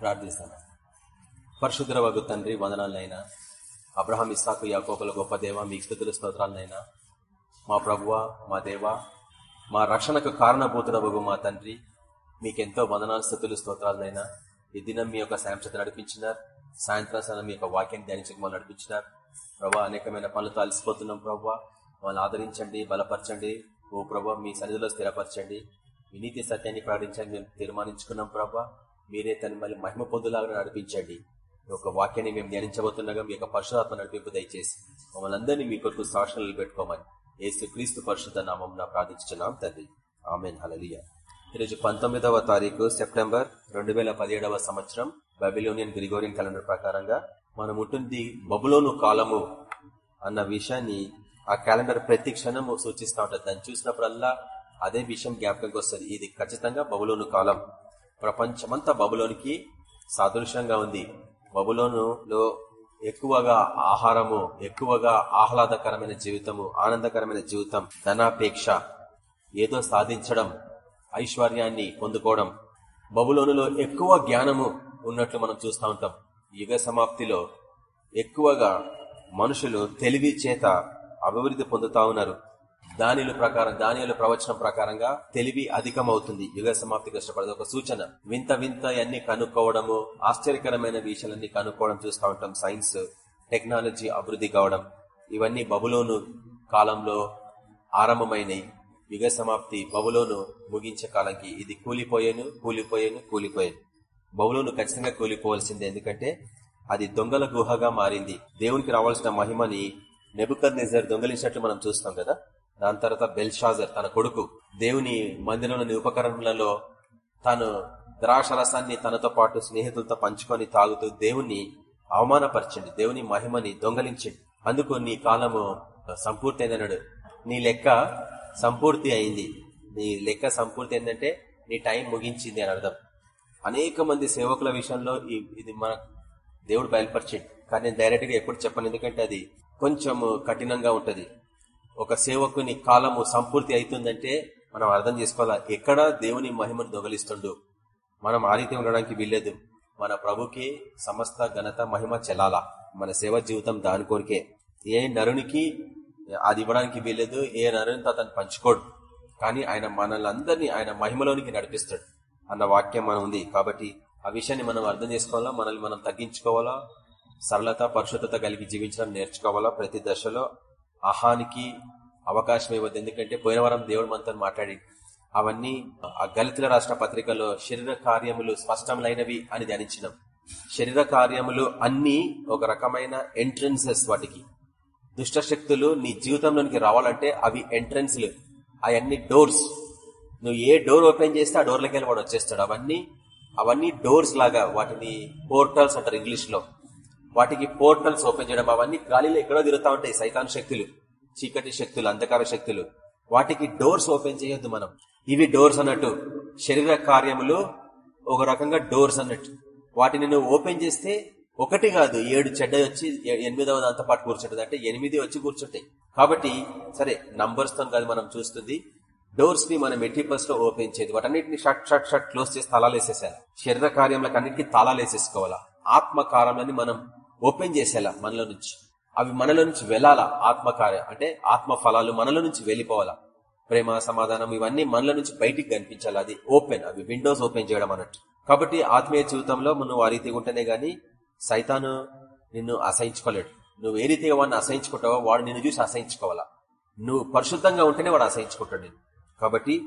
ప్రార్థిస్తాను పరిశుద్ర వగు తండ్రి వందనాలనైనా. అబ్రహాం ఇస్సాకు యాకోబుల గొప్ప దేవ మీ స్థుతుల స్తోత్రాలనైనా. మా ప్రభువ మా దేవ మా రక్షణకు కారణభూతుడవగు మా తండ్రి మీకెంతో వందనాలు స్థుతులు స్తోత్రాలనైనా. ఈ దినం మీ యొక్క సాంసత నడిపించినారు. సాయంత్రం సమయం మీ యొక్క వాక్యాన్ని ధ్యానించక మమ్మల్ని నడిపించినారు. ప్రభా అనేకమైన పనులు తాలిసిపోతున్నాం ప్రభావ మమ్మల్ని ఆదరించండి బలపరచండి. ఓ ప్రభా మీ సన్నిధిలో స్థిరపరచండి. మీ నీతి సత్యాన్ని ప్రకటించండి మేము తీర్మానించుకున్నాం ప్రభా. మీరే తను మళ్ళీ మహిమ పొందులాగా నడిపించండి. ఒక వాక్యాన్ని మేము ధ్యానించబోతుండగా మీ యొక్క పరశురాత్మ నడిపింపు దయచేసి మమ్మల్ని అందరినీ మీ కొరకు సాక్షణలు పెట్టుకోమని ఏసు క్రీస్తు పరిశుద్ధ నామం ప్రార్థించున్నాం తండ్రి. ఆమెన్. హలలియ ఈరోజు పంతొమ్మిదవ తారీఖు సెప్టెంబర్ రెండు వేల పదిహేడవ సంవత్సరం బబిలోనియన్ గ్రిగోరియన్ క్యాలెండర్ ప్రకారంగా మనం ఉంటుంది బబులోను కాలము అన్న విషయాన్ని ఆ క్యాలెండర్ ప్రతి క్షణము సూచిస్తూ ఉంటుంది. దాన్ని చూసినప్పుడల్లా అదే విషయం జ్ఞాపకంకి వస్తుంది. ఇది ఖచ్చితంగా బబులోను కాలం. ప్రపంచమంతా బబులోనికి సాదృశ్యంగా ఉంది. బబులోనులో ఎక్కువగా ఆహారము ఎక్కువగా ఆహ్లాదకరమైన జీవితము ఆనందకరమైన జీవితం ధనాపేక్ష ఏదో సాధించడం ఐశ్వర్యాన్ని పొందుకోవడం. బబులోనులో ఎక్కువ జ్ఞానము ఉన్నట్లు మనం చూస్తూ ఉంటాం. యుగ సమాప్తిలో ఎక్కువగా మనుషులు తెలివి చేత అభివృద్ధి పొందుతా ఉన్నారు. దానిలు ప్రకారం దానిల ప్రవచనం ప్రకారంగా తెలివి అధికమవుతుంది. యుగ సమాప్తి కష్టపడదు. ఒక సూచన. వింత వింత అన్ని కనుక్కోవడము ఆశ్చర్యకరమైన విషయాలన్నీ కనుక్కోవడం చూస్తూ ఉంటాం. సైన్స్ టెక్నాలజీ అభివృద్ధి కావడం. ఇవన్నీ బబులోను కాలంలో ఆరంభమైనవి యుగ సమాప్తి బబులోను ముగించే కాలంకి ఇది కూలిపోయాను కూలిపోయాను కూలిపోయాను. బబులోను ఖచ్చితంగా కూలిపోవాల్సిందే. ఎందుకంటే అది దొంగల గుహగా మారింది. దేవునికి రావాల్సిన మహిమని నెబుకర్ నిజర్ దొంగలించినట్లు మనం చూస్తాం కదా. దాని తర్వాత బెల్షాజర్ తన కొడుకు దేవుని మందిరంలోని ఉపకరణలలో తాను ద్రాక్షరసాన్ని తనతో పాటు స్నేహితులతో పంచుకొని తాగుతూ దేవుని అవమానపరచండి దేవుని మహిమని దొంగలించండి అందుకు నీ కాలము సంపూర్తి అయిందన్నాడు నీ లెక్క సంపూర్తి అయింది. నీ లెక్క సంపూర్తి ఏంటంటే నీ టైం ముగించింది అని అర్థం. అనేక మంది సేవకుల విషయంలో ఇది మన దేవుడు బయలుపరిచింది కానీ నేను డైరెక్ట్గా ఎప్పుడు చెప్పను ఎందుకంటే అది కొంచెం కఠినంగా ఉంటది. ఒక సేవకుని కాలము సంపూర్తి అవుతుందంటే మనం అర్థం చేసుకోవాలా? ఎక్కడ దేవుని మహిమను దొంగలిస్తుండు. మనం ఆ రీతి ఉండడానికి వీల్లేదు. మన ప్రభుకి సమస్త ఘనత మహిమ చెల్లాలా. మన సేవ జీవితం దాని కోరికే. ఏ నరునికి అది ఇవ్వడానికి వీల్లేదు ఏ నరునితో అతను పంచుకోడు. కానీ ఆయన మనల్ని అందరినీ ఆయన మహిమలోనికి నడిపిస్తాడు అన్న వాక్యం మనం ఉంది. కాబట్టి ఆ విషయాన్ని మనం అర్థం చేసుకోవాలా? మనల్ని మనం తగ్గించుకోవాలా? సరళత పరిశుద్ధత కలిగి జీవించడం నేర్చుకోవాలా? ప్రతి దశలో అహానికి అవకాశం ఇవ్వద్దు. ఎందుకంటే పోయిన వారం దేవుడు మనతో మాట్లాడి అవన్నీ ఆ గలితుల రాష్ట్ర పత్రికలో శరీర కార్యములు స్పష్టములైనవి అని ధ్యానించినాం. శరీర కార్యములు అన్ని ఒక రకమైన ఎంట్రన్సెస్ వాటికి. దుష్ట శక్తులు నీ జీవితంలోనికి రావాలంటే అవి ఎంట్రన్స్లు అవన్నీ డోర్స్ నువ్వు ఏ డోర్ ఓపెన్ చేస్తే ఆ డోర్లకి వెళ్ళి వాడు వచ్చేస్తాడు. అవన్నీ అవన్నీ డోర్స్ లాగా వాటిని పోర్టల్స్ అంటారు ఇంగ్లీష్లో. వాటికి పోర్టల్స్ ఓపెన్ చేయడం అవన్నీ గాలిలో ఎక్కడో తిరుగుతా ఉంటాయి సైతాన్ శక్తులు చీకటి శక్తులు అంధకార శక్తులు. వాటికి డోర్స్ ఓపెన్ చేయొద్దు మనం. ఇవి డోర్స్ అన్నట్టు శరీర కార్యములు ఒక రకంగా డోర్స్ అన్నట్టు. వాటిని నువ్వు ఓపెన్ చేస్తే ఒకటి కాదు ఏడు చెడ్డ వచ్చి ఎనిమిదవ దాంతో పాటు కూర్చుంటుంది. అంటే ఎనిమిది వచ్చి కూర్చుంటాయి. కాబట్టి సరే నంబర్స్తో కాదు మనం చూస్తుంది. డోర్స్ని మనం ఎట్టిపల్స్లో ఓపెన్ చేయదు వాటన్నిటిని షట్ షట్ షట్ క్లోజ్ చేసి తాళాలు వేసేసారు శరీర కార్యములకు అన్నిటికీ తాళాలు వేసేసుకోవాలా ఆత్మ కార్యాలని మనం ఓపెన్ చేసేలా మనలో నుంచి. అవి మనలో నుంచి వెళ్ళాలా ఆత్మకార్య. అంటే ఆత్మ ఫలాలు మనలో నుంచి వెళ్ళిపోవాలా? ప్రేమ సమాధానం ఇవన్నీ మనలో నుంచి బయటికి కనిపించాలి? అది ఓపెన్. అవి విండోస్ ఓపెన్ చేయడం అన్నట్టు. కాబట్టి ఆత్మీయ జీవితంలో నువ్వు ఆ రీతిగా ఉంటేనే గాని సైతాను నిన్ను అసహించుకోలేడు. నువ్వు ఏ రీతిగా వాడిని అసహించుకుంటావో వాడు నిన్ను చూసి అసహించుకోవాలా? నువ్వు పరిశుద్ధంగా ఉంటేనే వాడు అసహించుకుంటాడు నేను కాబట్టి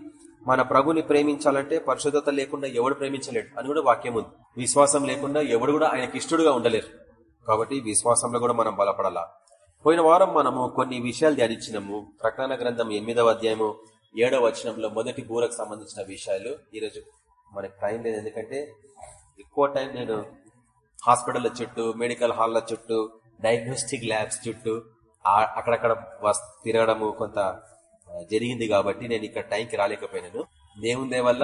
మన ప్రభుని ప్రేమించాలంటే పరిశుద్ధత లేకుండా ఎవడు ప్రేమించలేడు అని కూడా వాక్యం ఉంది. విశ్వాసం లేకుండా ఎవడు కూడా ఆయనకి ఇష్టడుగా ఉండలేరు. కాబట్టి విశ్వాసంలో కూడా మనం బలపడాలా? పోయిన వారం మనము కొన్ని విషయాలు ధ్యానించినము. ప్రకటన గ్రంథం ఎనిమిదవ అధ్యాయము ఏడవ వచనంలో మొదటి బూరకు సంబంధించిన విషయాలు. ఈరోజు మనకి టైం లేదు. ఎందుకంటే ఎక్కువ టైం నేను హాస్పిటల్ చుట్టూ మెడికల్ హాల్ల చుట్టూ డయాగ్నోస్టిక్ ల్యాబ్స్ చుట్టూ అక్కడక్కడ తిరగడము కొంత జరిగింది కాబట్టి నేను ఇక్కడ టైంకి రాలేకపోయినాను. దేవుని వల్ల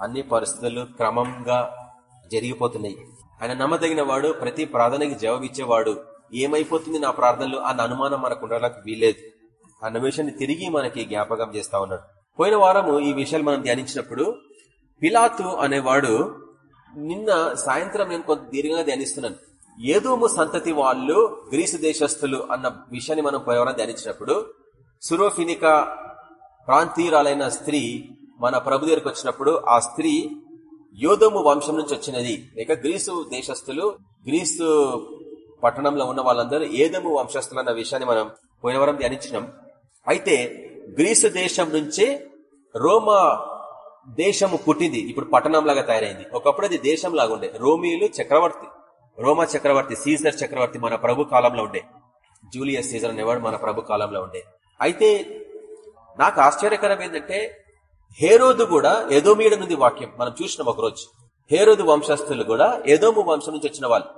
అన్ని పరిస్థితులు క్రమంగా జరిగిపోతున్నాయి. ఆయన నమ్మదగిన వాడు ప్రతి ప్రార్థనకి జవాబిచ్చేవాడు. ఏమైపోతుంది నా ప్రార్థనలు అన్న అనుమానం మనకు ఉండడానికి వీల్లేదు. అన్న విషయాన్ని తిరిగి మనకి జ్ఞాపకం చేస్తా ఉన్నాడు. పోయిన వారము ఈ విషయాలు మనం ధ్యానించినప్పుడు పిలాతు అనేవాడు నిన్న సాయంత్రం నేను కొంత దీర్ఘంగా ధ్యానిస్తున్నాను. ఏదోము సంతతి వాళ్ళు గ్రీసు దేశస్థులు అన్న విషయాన్ని మనం పోయేవారం ధ్యానించినప్పుడు సురోఫినిక ప్రాంతీయురాలైన స్త్రీ మన ప్రభు దగ్గరకు వచ్చినప్పుడు ఆ స్త్రీ యోధము వంశం నుంచి వచ్చినది. లేక గ్రీసు దేశస్థులు గ్రీసు పట్టణంలో ఉన్న వాళ్ళందరూ ఏదము వంశస్థులు అన్న విషయాన్ని మనం పోయినవరం ధ్యానించినాం. అయితే గ్రీసు దేశం నుంచే రోమా దేశము పుట్టింది. ఇప్పుడు పట్టణం లాగా తయారైంది. ఒకప్పుడు అది దేశం లాగా ఉండే. రోమియులు చక్రవర్తి రోమా చక్రవర్తి సీజర్ చక్రవర్తి మన ప్రభు కాలంలో ఉండే. జూలియస్ సీజర్ అనేవాడు మన ప్రభు కాలంలో ఉండే. అయితే నాకు ఆశ్చర్యకరం ఏంటంటే హేరోదు కూడా ఏదోమీడ నుండి వాక్యం. మనం చూసినాం ఒకరోజు. హేరోదు వంశస్థులు కూడా ఎదోము వంశం నుంచి వచ్చిన వాళ్ళు.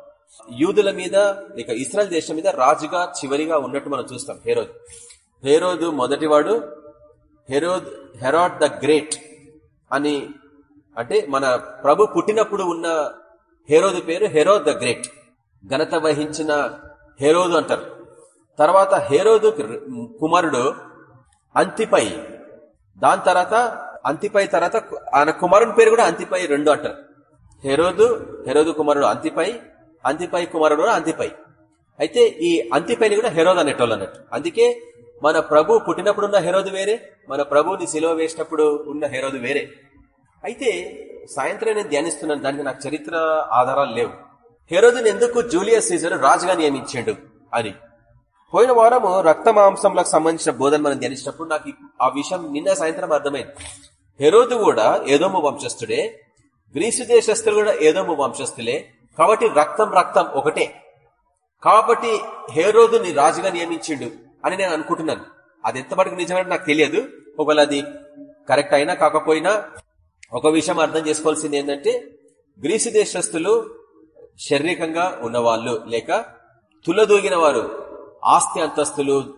యూదుల మీద ఇక ఇస్రాయల్ దేశం మీద రాజుగా చివరిగా ఉన్నట్టు మనం చూస్తాం హేరోద్. హేరోదు మొదటివాడు హెరోద్ హెరాడ్ ద గ్రేట్ అని అంటే మన ప్రభు పుట్టినప్పుడు ఉన్న హేరోదు పేరు హెరోద్ ద గ్రేట్. ఘనత వహించిన హేరోదు అంటారు. తర్వాత హేరోదు కుమారుడు అంతిపై దాని తర్వాత అంతిపై తర్వాత ఆయన కుమారుని పేరు కూడా అంతిపై రెండు అంటారు. హెరోదు హెరోదు కుమారుడు అంతిపై అంతిపై కుమారుడు అంతిపై. అయితే ఈ అంతిపైని కూడా హెరోద్ అనేటోళ్ళు అన్నట్టు. అందుకే మన ప్రభు పుట్టినప్పుడు ఉన్న హెరోదు వేరే మన ప్రభుని సిలువ వేసినప్పుడు ఉన్న హెరోదు వేరే. అయితే సాయంత్రం నేను ధ్యానిస్తున్నాను దానికి నాకు చరిత్ర ఆధారాలు లేవు. హెరోదుని ఎందుకు జూలియస్ సీజర్ రాజుగా నియమించాడు అని. పోయిన వారము రక్త మాంసంలకు సంబంధించిన బోధన మనం ధ్యానించినప్పుడు నాకు ఆ విషయం నిన్న సాయంత్రం అర్థమైంది. హెరోదు కూడా ఏదోము వంశస్థుడే గ్రీసు దేశస్తులు కూడా ఏదోము వంశస్థులే. కాబట్టి రక్తం రక్తం ఒకటే. కాబట్టి హేరోదుని రాజుగా నియమించిండు అని నేను అనుకుంటున్నాను. అది ఎంతవరకు నిజమని నాకు తెలియదు. ఒకవేళ అది కరెక్ట్ అయినా కాకపోయినా ఒక విషయం అర్థం చేసుకోవాల్సింది ఏంటంటే గ్రీసు దేశస్తులు శారీరకంగా ఉన్నవాళ్ళు లేక తులదూగిన వారు ఆస్తి అంతస్తులు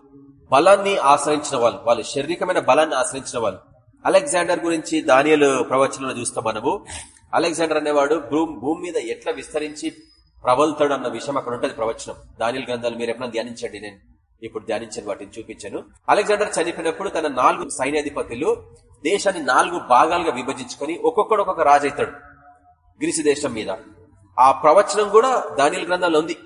బలాన్ని ఆశ్రయించిన వాళ్ళు వాళ్ళు శారీరకమైన బలాన్ని ఆశ్రయించిన వాళ్ళు. అలెగ్జాండర్ గురించి దానియలు ప్రవచనంలో చూస్తాం మనము. అలెగ్జాండర్ అనేవాడు భూమి మీద ఎట్లా విస్తరించి ప్రబలుతాడు అన్న విషయం అక్కడ ఉంటుంది ప్రవచనం. దానిల గ్రంథాలు మీరు ఎప్పుడైనా ధ్యానించండి నేను. ఇప్పుడు ధ్యానించిన వాటిని చూపించాను. అలెగ్జాండర్ చనిపోయినప్పుడు తన నాలుగు సైన్యాధిపతులు దేశాన్ని నాలుగు భాగాలుగా విభజించుకొని ఒక్కొక్కడు ఒక్కొక్క రాజైతాడు గిరిసి గ్రీసు దేశం మీద. ఆ ప్రవచనం కూడా దానిల గ్రంథంలో ఉంది.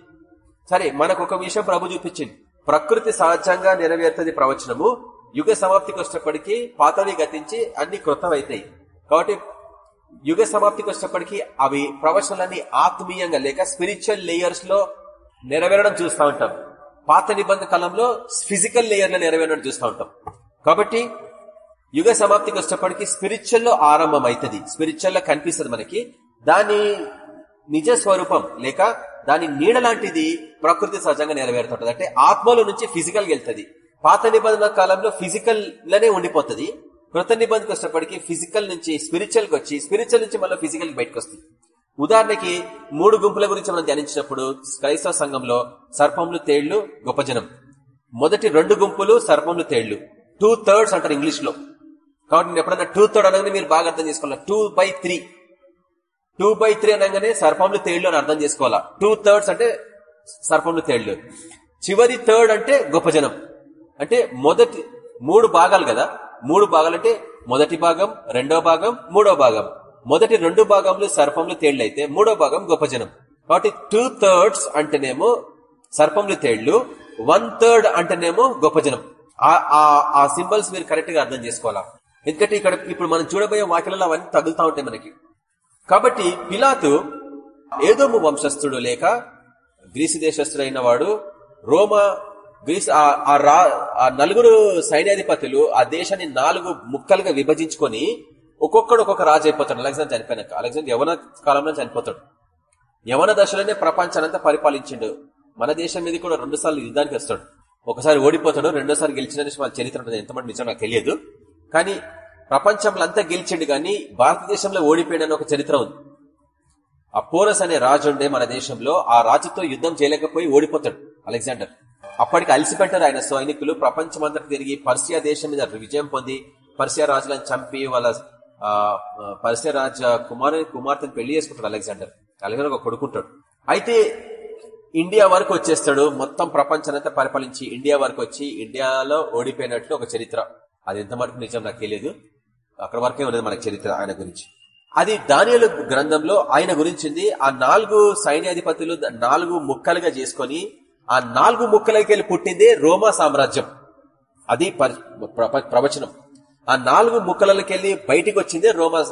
సరే మనకు ఒక విషయం ప్రభు చూపించింది. ప్రకృతి సహజంగా నెరవేరుతుంది ప్రవచనము. యుగ సమాప్తికి వచ్చినప్పటికీ పాతవి గతించి అన్ని కృతమవుతాయి కాబట్టి యుగ సమాప్తికి వచ్చినప్పటికీ అవి ప్రవచనాలన్నీ ఆత్మీయంగా లేక స్పిరిచువల్ లేయర్స్లో నెరవేరడం చూస్తూ ఉంటాం. పాత నిబంధన కాలంలో ఫిజికల్ లేయర్లో నెరవేరడం చూస్తూ ఉంటాం. కాబట్టి యుగ సమాప్తికి వచ్చినప్పటికీ స్పిరిచువల్లో ఆరంభం అవుతుంది స్పిరిచువల్లో కనిపిస్తుంది మనకి. దాని నిజ స్వరూపం లేక దాని నీడ లాంటిది ప్రకృతి సహజంగా నెరవేరుతుంటది. అంటే ఆత్మలో నుంచి ఫిజికల్ వెళ్తుంది. పాత నిబంధన కాలంలో ఫిజికల్ లనే ఉండిపోతుంది. కృత నిబంధనకు వచ్చినప్పటికీ ఫిజికల్ నుంచి స్పిరిచువల్కి వచ్చి స్పిరిచువల్ నుంచి మళ్ళీ ఫిజికల్ బయటకు వస్తుంది. ఉదాహరణకి మూడు గుంపుల గురించి మనం ధ్యానించినప్పుడు క్రైస్తవ సంఘంలో సర్పంలు తేళ్ళు గొప్ప జనం. మొదటి రెండు గుంపులు సర్పంలు తేళ్ళు. టూ థర్డ్స్ అంటారు ఇంగ్లీష్లో కాబట్టి నేను ఎప్పుడన్నా టూ థర్డ్ అనగానే మీరు బాగా అర్థం చేసుకోవాలి? Two by three two by three అనగానే సర్పంలు తేళ్ళు అని అర్థం చేసుకోవాలా? టూ థర్డ్స్ అంటే సర్పంలు తేళ్ళు. చివరి థర్డ్ అంటే గొప్ప జనం. అంటే మొదటి మూడు భాగాలు కదా? మూడు భాగాలు అంటే మొదటి భాగం రెండో భాగం మూడో భాగం. మొదటి రెండు భాగంలో సర్పంలు తేళ్ళైతే అయితే మూడో భాగం గొప్ప జనం. కాబట్టి టూ థర్డ్స్ అంటేనేమో సర్పంలు తేళ్ళు వన్ థర్డ్ అంటేనేమో గొప్ప జనం. ఆ సింబల్స్ మీరు కరెక్ట్గా అర్థం చేసుకోవాలా? ఎందుకంటే ఇక్కడ ఇప్పుడు మనం చూడబోయే వాక్యాలలో అవన్నీ తగులుతా ఉంటాయి మనకి. కాబట్టి పిలాతు ఏదోము వంశస్థుడు లేక గ్రీసు దేశస్థుడైన వాడు రోమా గ్రీస్ ఆ రా ఆ నలుగురు సైన్యాధిపతులు ఆ దేశాన్ని నాలుగు ముక్కలుగా విభజించుకొని ఒక్కొక్కడు ఒక్కొక్క రాజు అయిపోతాడు. అలెగ్జాండర్ చనిపోయినాక. అలెగ్జాండర్ యవన కాలంలో చనిపోతాడు. యవన దశలోనే ప్రపంచానంతా పరిపాలించిండు. మన దేశం మీద కూడా రెండు సార్లు యుద్ధానికి వస్తాడు. ఒకసారి ఓడిపోతాడు రెండోసారి గెలిచిన వాళ్ళ చరిత్ర ఉంటుంది. ఎంతమంది నిజం నాకు తెలియదు. కానీ ప్రపంచంలో అంతా గెలిచిండు కానీ భారతదేశంలో ఓడిపోయాడని ఒక చరిత్ర ఉంది. ఆ పోరస్ అనే రాజు ఉండే మన దేశంలో ఆ రాజుతో యుద్ధం చేయలేకపోయి ఓడిపోతాడు అలెగ్జాండర్. అప్పటికి అలసిపెట్టారు ఆయన సైనికులు. ప్రపంచమంతా తిరిగి పర్సియా దేశం మీద విజయం పొంది పర్షియా రాజులను చంపి వాళ్ళ పర్షియా రాజ కుమారు కుమార్తెను పెళ్ళి చేసుకుంటాడు అలెగ్జాండర్. అలెగ్జాండర్ ఒక కొడుకుంటాడు. అయితే ఇండియా వరకు వచ్చేస్తాడు. మొత్తం ప్రపంచానంతా పరిపాలించి ఇండియా వరకు వచ్చి ఇండియాలో ఓడిపోయినట్లు ఒక చరిత్ర. అది ఎంతవరకు నిజం నాకు తెలియదు. అక్కడ వరకే ఉన్నది మనకు చరిత్ర ఆయన గురించి. అది దానియలు గ్రంథంలో ఆయన గురించింది. ఆ నాలుగు సైన్యాధిపతులు నాలుగు ముక్కలుగా చేసుకొని ఆ నాలుగు ముక్కలకి వెళ్ళి పుట్టిందే రోమా సామ్రాజ్యం. అది ప్రవచనం. ఆ నాలుగు ముక్కలకెళ్ళి బయటికి వచ్చిందే రోమా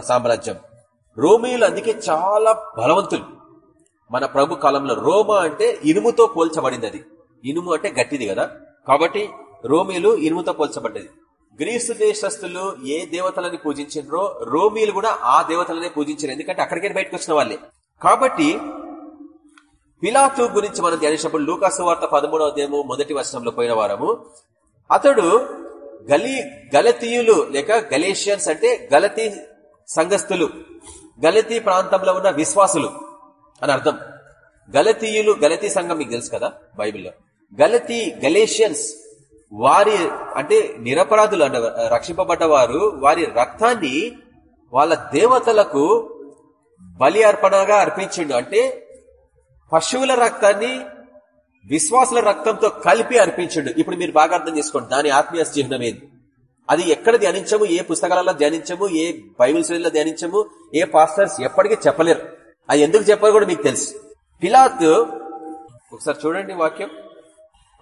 సామ్రాజ్యం. రోమియులు అందుకే చాలా బలవంతులు. మన ప్రభు కాలంలో రోమా అంటే ఇనుముతో పోల్చబడింది అది ఇనుము అంటే గట్టిది కదా. కాబట్టి రోమిలు ఇనుముతో పోల్చబడ్డది. గ్రీసు దేశస్తులు ఏ దేవతలని పూజించారో రోమిలు కూడా ఆ దేవతలనే పూజించారు ఎందుకంటే అక్కడికే బయటకు వచ్చిన వాళ్ళే. కాబట్టి పిలాతు గురించి మనం ధ్యానించినప్పుడు లూకాసు వార్త పదమూడవ దేమో మొదటి వర్షంలో పోయిన వారము అతడు గలీ గలతీయులు లేక గలేషియన్స్ అంటే గలతీ సంఘస్థులు గలతీ ప్రాంతంలో ఉన్న విశ్వాసులు అని అర్థం. గలతీయులు గలతీ సంఘం మీకు తెలుసు కదా బైబిల్లో. గలతీ గలేషియన్స్ వారి అంటే నిరపరాధులు అన్న రక్షింపబడ్డ వారు వారి రక్తాన్ని వాళ్ళ దేవతలకు బలి అర్పణగా అర్పించిండు. అంటే పశువుల రక్తాన్ని విశ్వాసుల రక్తంతో కలిపి అర్పించండు. ఇప్పుడు మీరు బాగా అర్థం చేసుకోండి. దాని ఆత్మీయ చిహ్నం ఏది? అది ఎక్కడ ధ్యానించము? ఏ పుస్తకాలలో ధ్యానించము? ఏ బైబిల్ శ్రేణిలో ధ్యానించము? ఏ పాస్టర్స్ ఎప్పటికీ చెప్పలేరు. అది ఎందుకు చెప్పారు కూడా మీకు తెలుసు. పిలాత్ ఒకసారి చూడండి వాక్యం.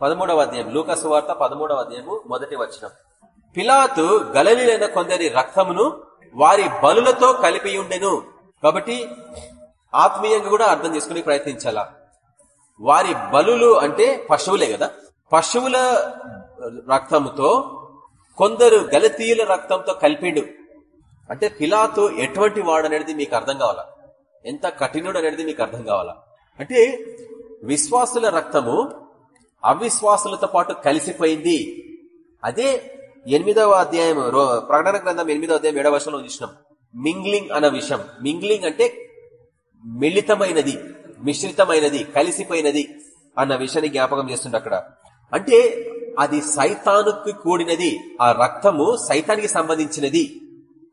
పదమూడవ అధ్యాయం. లూకస్ వార్త పదమూడవ అధ్యాయము మొదటి వచ్చిన పిలాతు గలలీలైన కొందరి రక్తమును వారి బలులతో కలిపి ఉండెను. కాబట్టి ఆత్మీయంగా కూడా అర్థం చేసుకుని ప్రయత్నించాలా? వారి బలులు అంటే పశువులే కదా? పశువుల రక్తంతో కొందరు గలతీయుల రక్తంతో కలిపిండు. అంటే పిలాతు ఎటువంటి వాడు అనేది మీకు అర్థం కావాలా? ఎంత కఠినుడు అనేది మీకు అర్థం కావాలా? అంటే విశ్వాసుల రక్తము అవిశ్వాసులతో పాటు కలిసిపోయింది. అదే ఎనిమిదవ అధ్యాయం ప్రకటన గ్రంథం ఎనిమిదవ అధ్యాయం ఏడవ వర్షంలో చూసినాం. మింగ్లింగ్ అన్న విషయం. మింగ్లింగ్ అంటే మిళితమైనది మిశ్రితమైనది కలిసిపోయినది అన్న విషయాన్ని జ్ఞాపకం చేస్తుండ అక్కడ. అంటే అది సైతానుకి కూడినది ఆ రక్తము సైతానికి సంబంధించినది.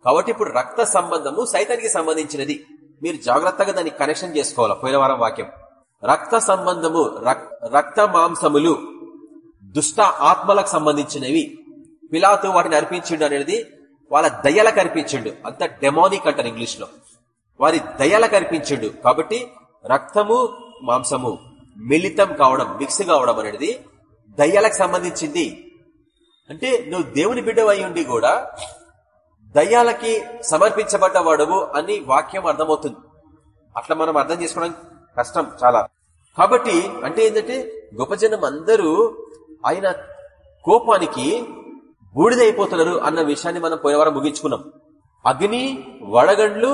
కాబట్టి ఇప్పుడు రక్త సంబంధము సైతానికి సంబంధించినది. మీరు జాగ్రత్తగా దాన్ని కనెక్షన్ చేసుకోవాలి? పోయిన వారం వాక్యం. రక్త సంబంధము రక్త మాంసములు దుష్ట ఆత్మలకు సంబంధించినవి. పిలాతు వాటిని అర్పించిండు అనేది వాళ్ళ దయ్యలకు అర్పించిండు. అంత డెమోనిక్ అంటారు ఇంగ్లీష్లో వారి దయ్యాలకు అర్పించిండు కాబట్టి రక్తము మాంసము మిళితం కావడం మిక్స్ కావడం అనేది దయ్యాలకు సంబంధించింది. అంటే నువ్వు దేవుని బిడ్డవై ఉండి కూడా దయ్యాలకి సమర్పించబడ్డ వాడవు అని వాక్యం అర్థమవుతుంది. అట్లా మనం అర్థం చేసుకోవడం కష్టం చాలా. కాబట్టి అంటే ఏంటంటే గొప్ప జనం అందరూ ఆయన కోపానికి బూడిదైపోతున్నారు అన్న విషయాన్ని మనం పోయేవారం ముగించుకున్నాం. అగ్ని వడగండ్లు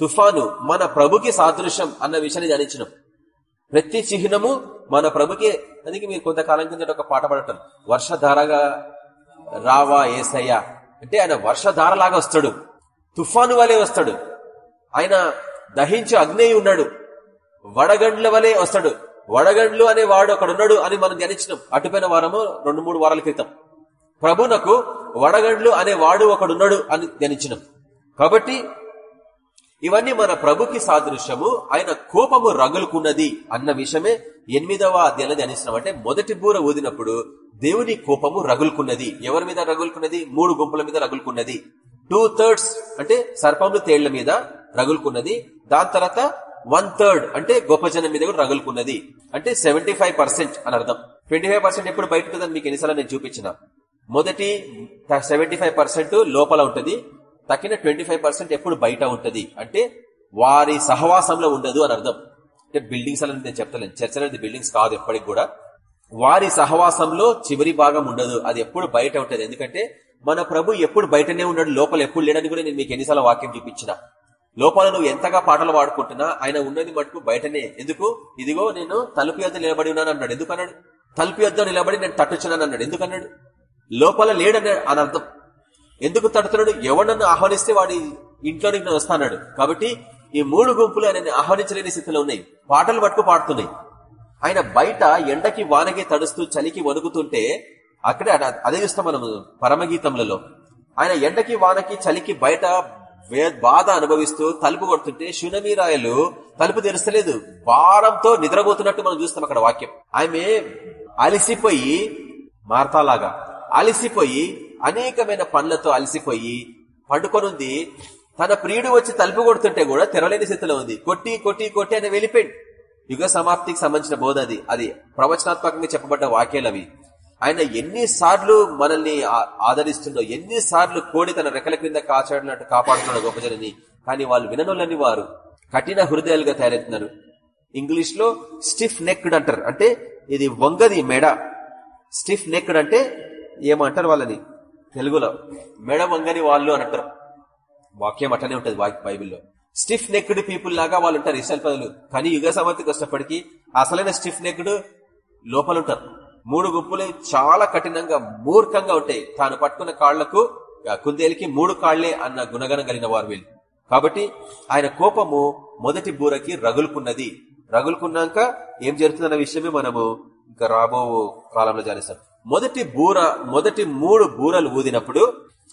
తుఫాను మన ప్రభుకి సాదృశ్యం అన్న విషయాన్ని ధ్యానించినాం. ప్రతి చిహ్నము మన ప్రభుకే అందుకే మీరు కొంతకాలం కింద ఒక పాట పడటం వర్షధారగా రావా ఏసయ్య అంటే ఆయన వర్షధారలాగా వస్తాడు. తుఫాను వలె వస్తాడు. ఆయన దహించి అగ్నేయి ఉన్నాడు. వడగండ్ల వలె వస్తాడు. వడగండ్లు అనే వాడు ఉన్నాడు అని మనం ధ్యానించినాం. అటుపోయిన వారము రెండు మూడు వారాల క్రితం. ప్రభునకు వడగండ్లు అనే వాడు ఒకడున్నాడు అని ధ్యానించినాం. కాబట్టి ఇవన్నీ మన ప్రభుకి సాదృశ్యము ఆయన కోపము రగులుకున్నది అన్న విషయమే ఎనిమిదవ అధ్యాయంలో ధ్యానిస్తున్నాం. అంటే మొదటి బూర ఊదినప్పుడు దేవుని కోపము రగులుకున్నది. ఎవరి మీద రగులుకున్నది? మూడు గుంపుల మీద రగులుకున్నది. టూ థర్డ్స్ అంటే సర్పములు తేళ్ళ మీద రగులుకున్నది. దాని తర్వాత వన్ థర్డ్ అంటే గొప్ప జనం మీద కూడా రగులుకున్నది. అంటే సెవెంటీ అని అర్థం. ట్వంటీ ఎప్పుడు బయట మీకు ఎన్నిసార్లు నేను చూపించిన. మొదటి సెవెంటీ లోపల ఉంటుంది. తక్కిన ట్వంటీ ఎప్పుడు బయట ఉంటుంది? అంటే వారి సహవాసంలో ఉండదు అని అర్థం. అంటే బిల్డింగ్స్ అనేది నేను చెప్తలేను. చర్చ అనేది బిల్డింగ్స్ కాదు ఎప్పటికి కూడా. వారి సహవాసంలో చివరి భాగం ఉండదు. అది ఎప్పుడు బయట ఉంటుంది. ఎందుకంటే మన ప్రభు ఎప్పుడు బయటనే ఉన్నాడు లోపల ఎప్పుడు లేడని కూడా నేను మీకు ఎన్నిసార్లు వాక్యం చూపించిన. లోపల నువ్వు ఎంతగా పాటలు పాడుకుంటున్నా ఆయన ఉన్నది మటుకు బయటనే. ఎందుకు? ఇదిగో నేను తలుపు యొద్ద నిలబడి ఉన్నాను అన్నాడు. ఎందుకన్నాడు తలుపు యొద్ద నిలబడి నేను తట్టుచున్నాను అన్నాడు. ఎందుకన్నాడు లోపల లేడన్నాడు అని అర్థం. ఎందుకు తడుతున్నాడు ఎవడన్నా ఆహ్వానిస్తే వాడి ఇంట్లోనికి వస్తాడు కాబట్టి ఈ మూడు గుంపులు ఆయన ఆహ్వానించలేని స్థితిలో ఉన్నాయి. పాటలు పట్టుకు పాడుతున్నాయి. ఆయన బయట ఎండకి వానకి తడుస్తూ చలికి వణుకుతుంటే అక్కడే అదే చూస్తాం మనం పరమగీతములలో. ఆయన ఎండకి వానకి చలికి బయట బాధ అనుభవిస్తూ తలుపు కొడుతుంటే శునమీరాయలు తలుపు తెరుస్తలేదు. భారంతో నిద్రపోతున్నట్టు మనం చూస్తాం అక్కడ వాక్యం. ఆమె అలిసిపోయి మార్తాలాగా అలిసిపోయి అనేకమైన పనులతో అలసిపోయి పండుకొనుంది. తన ప్రియుడు వచ్చి తలుపు కొడుతుంటే కూడా తెరవలేని స్థితిలో ఉంది. కొట్టి కొట్టి కొట్టి అని వెళ్ళిపోయింది యుగ సమాప్తికి సంబంధించిన బోధ అది. అది ప్రవచనాత్మకంగా చెప్పబడ్డ వాక్యాలు అవి. ఆయన ఎన్నిసార్లు మనల్ని ఆదరిస్తుండో ఎన్నిసార్లు కోడి తన రెక్కల క్రింద కాచాడినట్టు కాపాడుతున్నాడు గొప్ప జనని. కానీ వాళ్ళు విననులని వారు. కఠిన హృదయాలుగా తయారవుతున్నారు ఇంగ్లీష్లో స్టిఫ్ నెక్డ్ అంటారు. అంటే ఇది వంగది మెడ. స్టిఫ్ నెక్డ్ అంటే ఏమంటారు వాళ్ళని? తెలుగులో. మెడ వంగని వాళ్ళు అని అంటారు. వాక్యం అట్టనే ఉంటది బైబిల్లో. స్టిఫ్ నెక్డ్ పీపుల్ లాగా వాళ్ళు ఉంటారు ఇసల్ పదులు కానీ యుగ సమర్థికి వచ్చినప్పటికీ అసలైన స్టిఫ్ నెక్డ్ లోపల ఉంటారు మూడు గుంపులు చాలా కఠినంగా మూర్ఖంగా ఉంటాయి. తాను పట్టుకున్న కాళ్ళకు కుందేలికి మూడు కాళ్ళే అన్న గుణగణం కలిగిన వారు వీళ్ళు. కాబట్టి ఆయన కోపము మొదటి బూరకి రగులుకున్నది. రగులుకున్నాక ఏం జరుగుతుందన్న విషయమే మనము ఇంకా రాబో కాలంలో జానిస్తాం. మొదటి బూర మొదటి మూడు బూరలు ఊదినప్పుడు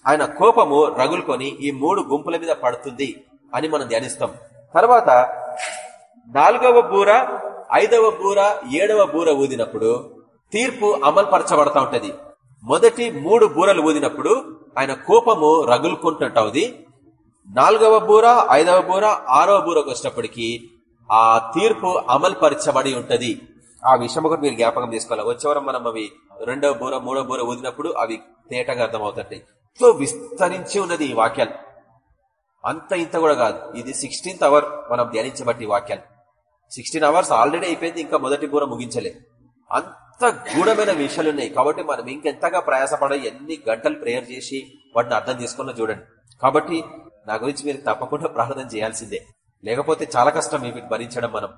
ఆయన కోపము రగులుకొని ఈ మూడు గుంపుల మీద పడుతుంది అని మనం ధ్యానిస్తాం. తర్వాత నాలుగవ బూర ఐదవ బూర ఏడవ బూర ఊదినప్పుడు తీర్పు అమలుపరచబడతా ఉంటది. మొదటి మూడు బూరలు ఊదినప్పుడు ఆయన కోపము రగులుకుంటుంటది నాలుగవ బూర ఐదవ బూర ఆరవ బూరకు వచ్చినప్పటికీ ఆ తీర్పు అమలుపరచబడి ఉంటది. ఆ విషయం కూడా మీరు జ్ఞాపకం చేసుకోవాలి. వచ్చేవరం మనం అవి రెండవ బూర మూడవ బూర ఊదినప్పుడు అవి తేటగా అర్థమవుతుంటాయి. సో విస్తరించి ఉన్నది ఈ వాక్యాలు. అంత ఇంత కూడా కాదు. ఇది సిక్స్టీన్త్ అవర్ మనం ధ్యానించబట్టి వాక్యాలు. సిక్స్టీన్ అవర్స్ ఆల్రెడీ అయిపోయింది ఇంకా మొదటి బూర ముగించలే అంత గూఢమైన విషయాలు ఉన్నాయి. కాబట్టి మనం ఇంకెంతగా ప్రయాసపడ ఎన్ని గంటలు ప్రేయర్ చేసి వాటిని అర్థం చేసుకున్నా చూడండి. కాబట్టి నా గురించి మీరు తప్పకుండా ప్రార్థన చేయాల్సిందే. లేకపోతే చాలా కష్టం ఇవి భరించడం మనం.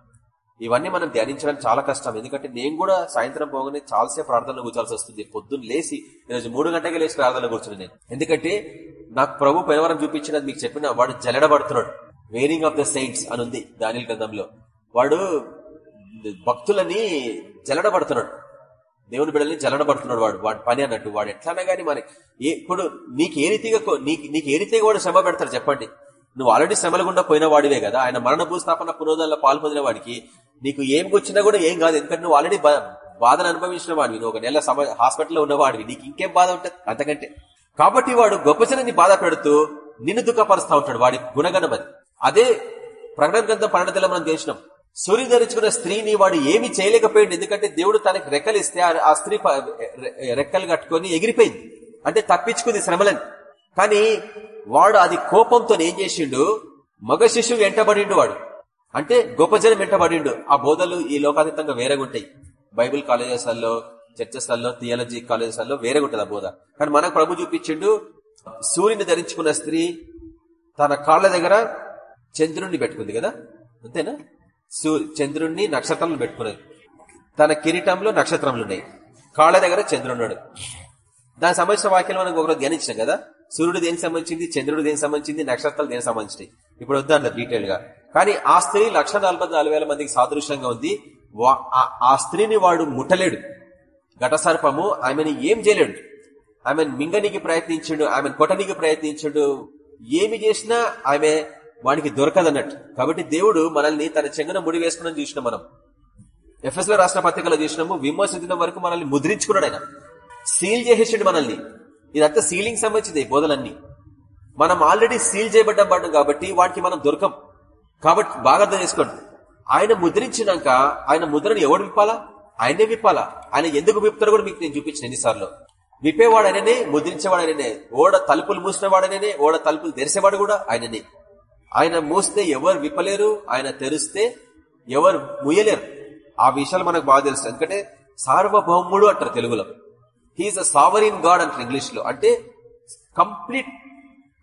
ఇవన్నీ మనం ధ్యానించడం చాలా కష్టం. ఎందుకంటే నేను కూడా సాయంత్రం పోగానే చాలాసేపు ప్రార్థనలు కూర్చాల్సి వస్తుంది. పొద్దున్న లేచి ఈరోజు మూడు గంటలకి లేచి ప్రార్థనలు కూర్చుని నేను. ఎందుకంటే నాకు ప్రభు పెనవరం చూపించినది మీకు చెప్పిన వాడు జలడబడుతున్నాడు. వేరింగ్ ఆఫ్ ద సైన్స్ అని ఉంది దానిల గ్రంథంలో. వాడు భక్తులని జలడబడుతున్నాడు. దేవుని బిడ్డల్ని జలడబడుతున్నాడు వాడు. వాడి పని అన్నట్టు. వాడు ఎట్లానే గానీ మనకి ఇప్పుడు నీకు ఏ రీతిగా నీకు ఏ రీతిగా కూడా శ్రమ పెడతాడు చెప్పండి. నువ్వు ఆల్రెడీ శ్రమల గుండా పోయిన వాడివే కదా. ఆయన మరణ భూస్థాపన పునోదాల్లో పాల్పొందిన వాడికి నీకు ఏం వచ్చినా కూడా ఏం కాదు. ఎందుకంటే నువ్వు ఆల్రెడీ బాధను అనుభవించిన వాడివి. నువ్వు ఒక నెల హాస్పిటల్లో ఉన్నవాడివి. నీకు ఇంకేం బాధ ఉంటుంది? అంతకంటే. కాబట్టి వాడు గొప్పచనని బాధ పెడుతూ నిన్ను దుఃఖపరుస్తా ఉంటాడు. వాడి గుణగణం అది. అదే ప్రకటన గ్రంథం పన్నెండు మనం చేసినాం సూర్యుని ధరించుకున్న స్త్రీని వాడు ఏమి చేయలేకపోయింది. ఎందుకంటే దేవుడు తనకి రెక్కలు ఇస్తే ఆ స్త్రీ రెక్కలు కట్టుకొని ఎగిరిపోయింది. అంటే తప్పించుకుంది శ్రమలని. కానీ వాడు అది కోపంతో ఏం చేసిండు? మగ శిష్యుడు వెంటబడిండు వాడు. అంటే గొప్ప జనం వెంటబడిండు. ఆ బోధలు ఈ లోకాతీతంగా వేరేగుంటాయి. బైబిల్ కాలేజెస్లలో చర్చస్లలో థియాలజీ కాలేజెస్లలో వేరేగుంటది ఆ బోధ. కానీ మనకు ప్రభు చూపించిండు సూర్యుని ధరించుకున్న స్త్రీ తన కాళ్ళ దగ్గర చంద్రుణ్ణి పెట్టుకుంది కదా? అంతేనా? సూర్య చంద్రుణ్ణి నక్షత్రాలను పెట్టుకున్నది. తన కిరీటంలో నక్షత్రములు ఉన్నాయి కాళ్ళ దగ్గర చంద్రున్నాడు దానికి సంబంధించిన వాక్యం మనం ఒకరోజు ధ్యానించాం కదా? సూర్యుడు దేనికి సంబంధించింది? చంద్రుడు దేనికి సంబంధించింది? నక్షత్రాలు దేనికి సంబంధించినవి ఇప్పుడు వద్దాం డీటెయిల్గా. కానీ ఆ స్త్రీ లక్ష మందికి సాదృశ్యంగా ఉంది. ఆ స్త్రీని వాడు ముట్టలేడు. ఘటసర్పము ఆమెను ఏం చేయలేడు. ఆమెను మింగనికి ప్రయత్నించుడు ఆమెను కొట్టనికి ప్రయత్నించుడు. ఏమి చేసినా ఆమె వానికి దొరకదన్నట్టు. కాబట్టి దేవుడు మనల్ని తన చెంగన ముడి వేసుకుని చూసినాం మనం. ఎఫ్ఎస్లో రాష్ట్ర పత్రికలో చూసినాము విమోచించడం వరకు మనల్ని ముద్రించుకున్నాడు ఆయన. సీల్ చేసేసాడు మనల్ని. ఇదంతా సీలింగ్ సంబంధించింది బోధలన్నీ. మనం ఆల్రెడీ సీల్ చేయబడ్డం కాబట్టి వాటికి మనం దొరకం. కాబట్టి బాగా అర్థం చేసుకోండి. ఆయన ముద్రించినాక ఆయన ముద్రను ఎవడు విప్పాలా? ఆయనే విప్పాలా? ఆయన ఎందుకు విప్తారో కూడా మీకు నేను చూపించిన ఎన్నిసార్లు. విప్పేవాడు ఆయననే ముద్రించేవాడు ఆయననే. ఓడ తలుపులు మూసినవాడనే ఓడ తలుపులు తెరిసేవాడు కూడా ఆయననే. ఆయన మూస్తే ఎవరు విప్పలేరు ఆయన తెరిస్తే ఎవరు ముయ్యలేరు. ఆ విషయాలు మనకు బాగా తెలుసు ఎందుకంటే సార్వభౌముడు అంటారు తెలుగులో. హీఈస్ అ సావరీన్ గాడ్ అంటారు ఇంగ్లీష్లో అంటే కంప్లీట్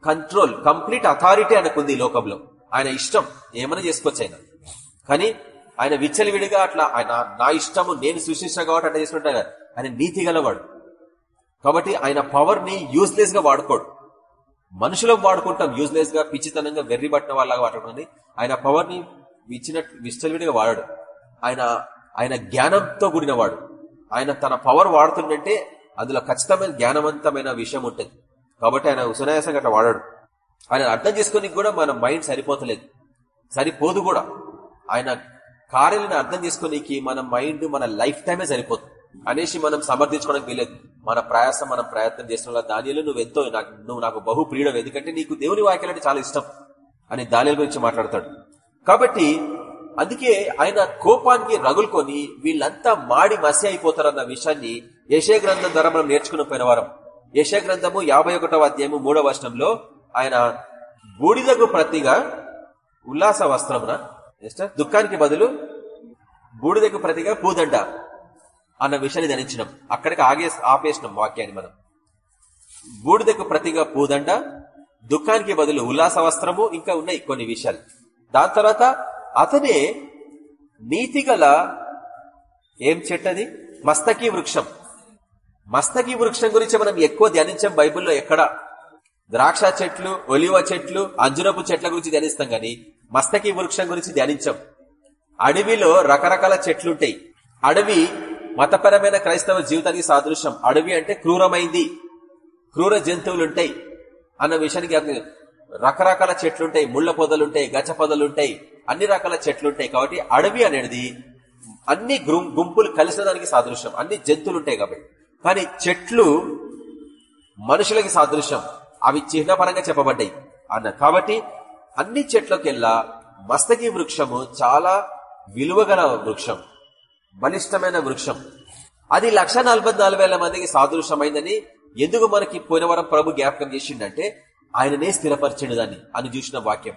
కంట్రోల్ కంప్లీట్ అథారిటీ అనుకుంది ఈ లోకంలో. ఆయన ఇష్టం. ఏమైనా చేసుకోవచ్చు ఆయన. కానీ ఆయన విచ్చలివిడిగా అట్లా ఆయన నా ఇష్టము నేను సృష్టించిన కాబట్టి అట్లా చేసుకుంటా ఆయన. నీతి గలవాడు. కాబట్టి ఆయన పవర్ని యూజ్లెస్గా వాడుకోడు. మనుషులకు వాడుకుంటాం యూజ్లెస్గా పిచ్చితనంగా వెర్రి పట్టిన వాళ్ళగా వాడుకోండి ఆయన పవర్ని ఇచ్చినట్టు విచ్చలివిడిగా వాడాడు. ఆయన ఆయన జ్ఞానంతో కూడినవాడు. ఆయన తన పవర్ వాడుతుందంటే అందులో ఖచ్చితమైన జ్ఞానవంతమైన విషయం ఉంటుంది. కాబట్టి ఆయన సునాయాసంగా అట్లా వాడాడు. ఆయన అర్థం చేసుకుని కూడా మన మైండ్ సరిపోతలేదు. సరిపోదు కూడా. ఆయన కార్యాలను అర్థం చేసుకోనికి మన మైండ్ మన లైఫ్ టైమే సరిపోతుంది అనేసి మనం సమర్థించుకోవడానికి వీలేదు మన ప్రయాసం మనం ప్రయత్నం చేస్తున్న దానిలో నువ్వు ఎంతో నాకు నువ్వు నాకు బహు ప్రియుడవు. ఎందుకంటే నీకు దేవుని వాక్యాలంటే చాలా ఇష్టం అని దానిల గురించి మాట్లాడతాడు. కాబట్టి అందుకే ఆయన కోపానికి రగులుకొని వీళ్ళంతా మాడి మసి అయిపోతారన్న విషయాన్ని యశగ్రంథం ద్వారా మనం నేర్చుకున్న పోయిన వారం. గ్రంథము యాభై ఒకటవ అధ్యాయము మూడవ వర్షంలో ఆయన బూడిదకు ప్రతిగా ఉల్లాస వస్త్రమున దుఃఖానికి బదులు బూడిదకు ప్రతిగా పూదండ అన్న విషయాన్ని ధరించినాం అక్కడికి ఆగే ఆపేసినాం వాక్యాన్ని మనం. బూడిదకు ప్రతిగా పూదండ దుఃఖానికి బదులు ఉల్లాస వస్త్రము ఇంకా ఉన్నాయి కొన్ని విషయాలు. దాని తర్వాత అతనే నీతిగల ఏం చెట్టది మస్తకి వృక్షం. మస్తకి వృక్షం గురించి మనం ఎక్కువ ధ్యానించాం బైబుల్లో ఎక్కడ? ద్రాక్ష చెట్లు ఒలివ చెట్లు అంజురపు చెట్ల గురించి ధ్యానిస్తాం గాని మస్తకి వృక్షం గురించి ధ్యానించాం. అడవిలో రకరకాల చెట్లుంటాయి. అడవి మతపరమైన క్రైస్తవ జీవితానికి సాదృశ్యం. అడవి అంటే క్రూరమైంది. క్రూర జంతువులుంటాయి. అన్న విషయానికి రకరకాల చెట్లుంటాయి. ముళ్ళ పొదలుంటాయి గచ్చ పొదలుంటాయి. అన్ని రకాల చెట్లు ఉంటాయి కాబట్టి అడవి అనేది అన్ని గుంపులు కలిసిన దానికి సాదృశ్యం. అన్ని జంతువులు ఉంటాయి కాబట్టి. కానీ చెట్లు మనుషులకి సాదృశ్యం. అవి చిహ్నపరంగా చెప్పబడ్డాయి అన్న. కాబట్టి అన్ని చెట్లకెల్లా మస్తకి వృక్షము చాలా విలువగల వృక్షం. బలిష్టమైన వృక్షం. అది లక్ష మందికి సాదృశ్యమైందని ఎందుకు మనకి పోయినవరం ప్రభు జ్ఞాపకం చేసిండంటే ఆయననే స్థిరపరిచిండు దాన్ని అని చూసిన వాక్యం.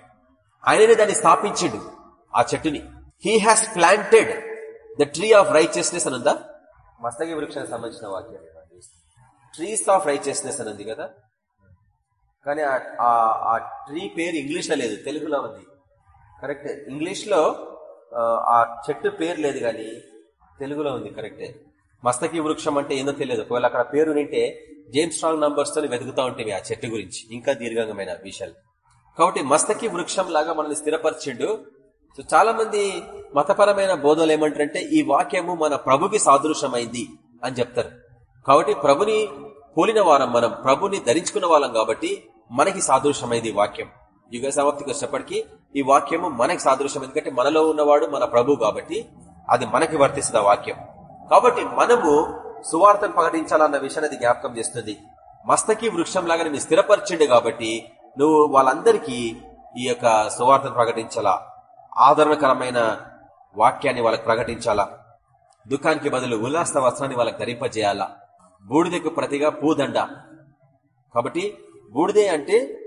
ఆయననే దాన్ని స్థాపించిండు ఆ చెట్టుని. He has planted the tree of righteousness అని ఉందా మస్తగి వృక్షానికి సంబంధించిన వాక్యం ట్రీస్ ఆఫ్ రైచియస్నెస్ అని ఉంది కదా? కానీ ఆ ట్రీ పేరు ఇంగ్లీష్లో లేదు తెలుగులో ఉంది. కరెక్టే. ఇంగ్లీష్లో ఆ చెట్టు పేరు లేదు కానీ తెలుగులో ఉంది కరెక్టే. మస్తకి వృక్షం అంటే ఏందో తెలియదు. ఒకవేళ అక్కడ పేరు నింటే జేమ్స్ స్ట్రాంగ్ నంబర్స్తో వెతుకుతా ఉంటే ఆ చెట్టు గురించి. ఇంకా దీర్ఘంగమైన విషయాలు. కాబట్టి మస్తకి వృక్షం లాగా మనల్ని స్థిరపరిచిండు. సో చాలా మంది మతపరమైన బోధలు ఏమంటారంటే ఈ వాక్యము మన ప్రభుకి సాదృశ్యమైంది అని చెప్తారు. కాబట్టి ప్రభుని పోలిన వారం మనం ప్రభుని ధరించుకున్న వాళ్ళం కాబట్టి మనకి సాదృశ్యమైంది వాక్యం. యుగ సమాప్తికి వచ్చేప్పటికీ ఈ వాక్యము మనకి సాదృశ్యం ఎందుకంటే మనలో ఉన్నవాడు మన ప్రభు కాబట్టి అది మనకి వర్తిస్తుంది వాక్యం. కాబట్టి మనము సువార్తను ప్రకటించాలన్న విషయాన్ని జ్ఞాపకం చేస్తుంది. మస్తకి వృక్షం లాగా నేను స్థిరపరిచిండు కాబట్టి నువ్వు వాళ్ళందరికీ ఈ యొక్క సువార్తను ప్రకటించాలా? ఆదరణకరమైన వాక్యాన్ని వాళ్ళకి ప్రకటించాలా? దుఃఖానికి బదులు ఉల్లాస వస్త్రాన్ని వాళ్ళకి ధరింపజేయాలా? బూడిదకు ప్రతిగా పూదండ. కాబట్టి బూడిదే అంటే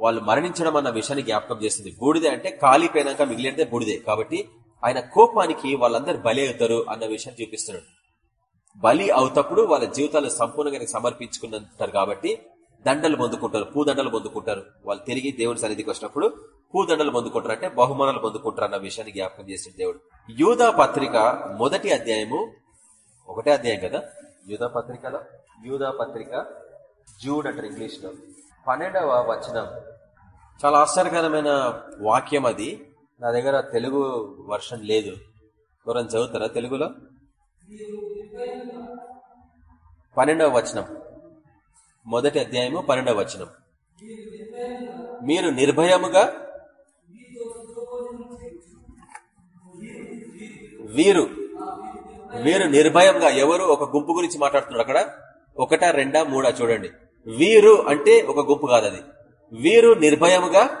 వాళ్ళు మరణించడం అన్న విషయాన్ని జ్ఞాపకం చేస్తుంది. బూడిదే అంటే కాలిపోయినాక మిగిలితే బూడిదే. కాబట్టి ఆయన కోపానికి వాళ్ళందరూ బలి అవుతారు అన్న విషయం చూపిస్తున్నాడు. బలి అవుతప్పుడు వాళ్ళ జీవితాలు సంపూర్ణంగా సమర్పించుకున్నారు కాబట్టి దండలు పొందుకుంటారు పూదండలు పొందుకుంటారు. వాళ్ళు తిరిగి దేవుడి సన్నిధికి వచ్చినప్పుడు పూదండలు పొందుకుంటారు అంటే బహుమానాలు పొందుకుంటారు అన్న విషయాన్ని జ్ఞాపకం చేసిన దేవుడు. యూదా పత్రిక మొదటి అధ్యాయము ఒకటే అధ్యాయం కదా? యూదా పత్రికలో? యూదా పత్రిక జూడ్ అంటారు ఇంగ్లీష్లో పన్నెండవ వచనం. చాలా ఆశ్చర్యకరమైన వాక్యం అది. నా దగ్గర తెలుగు వర్షన్ లేదు. ఎవరైనా చదువుతారా తెలుగులో? పన్నెండవ వచనం. మొదటి అధ్యాయము పన్నెండవ వచనం. మీరు నిర్భయముగా వీరు వీరు నిర్భయంగా ఎవరు? ఒక గుంపు గురించి మాట్లాడుతున్నారు అక్కడ. ఒకట రెండా మూడా చూడండి. వీరు అంటే ఒక గుంపు కాదు అది. వీరు నిర్భయముగా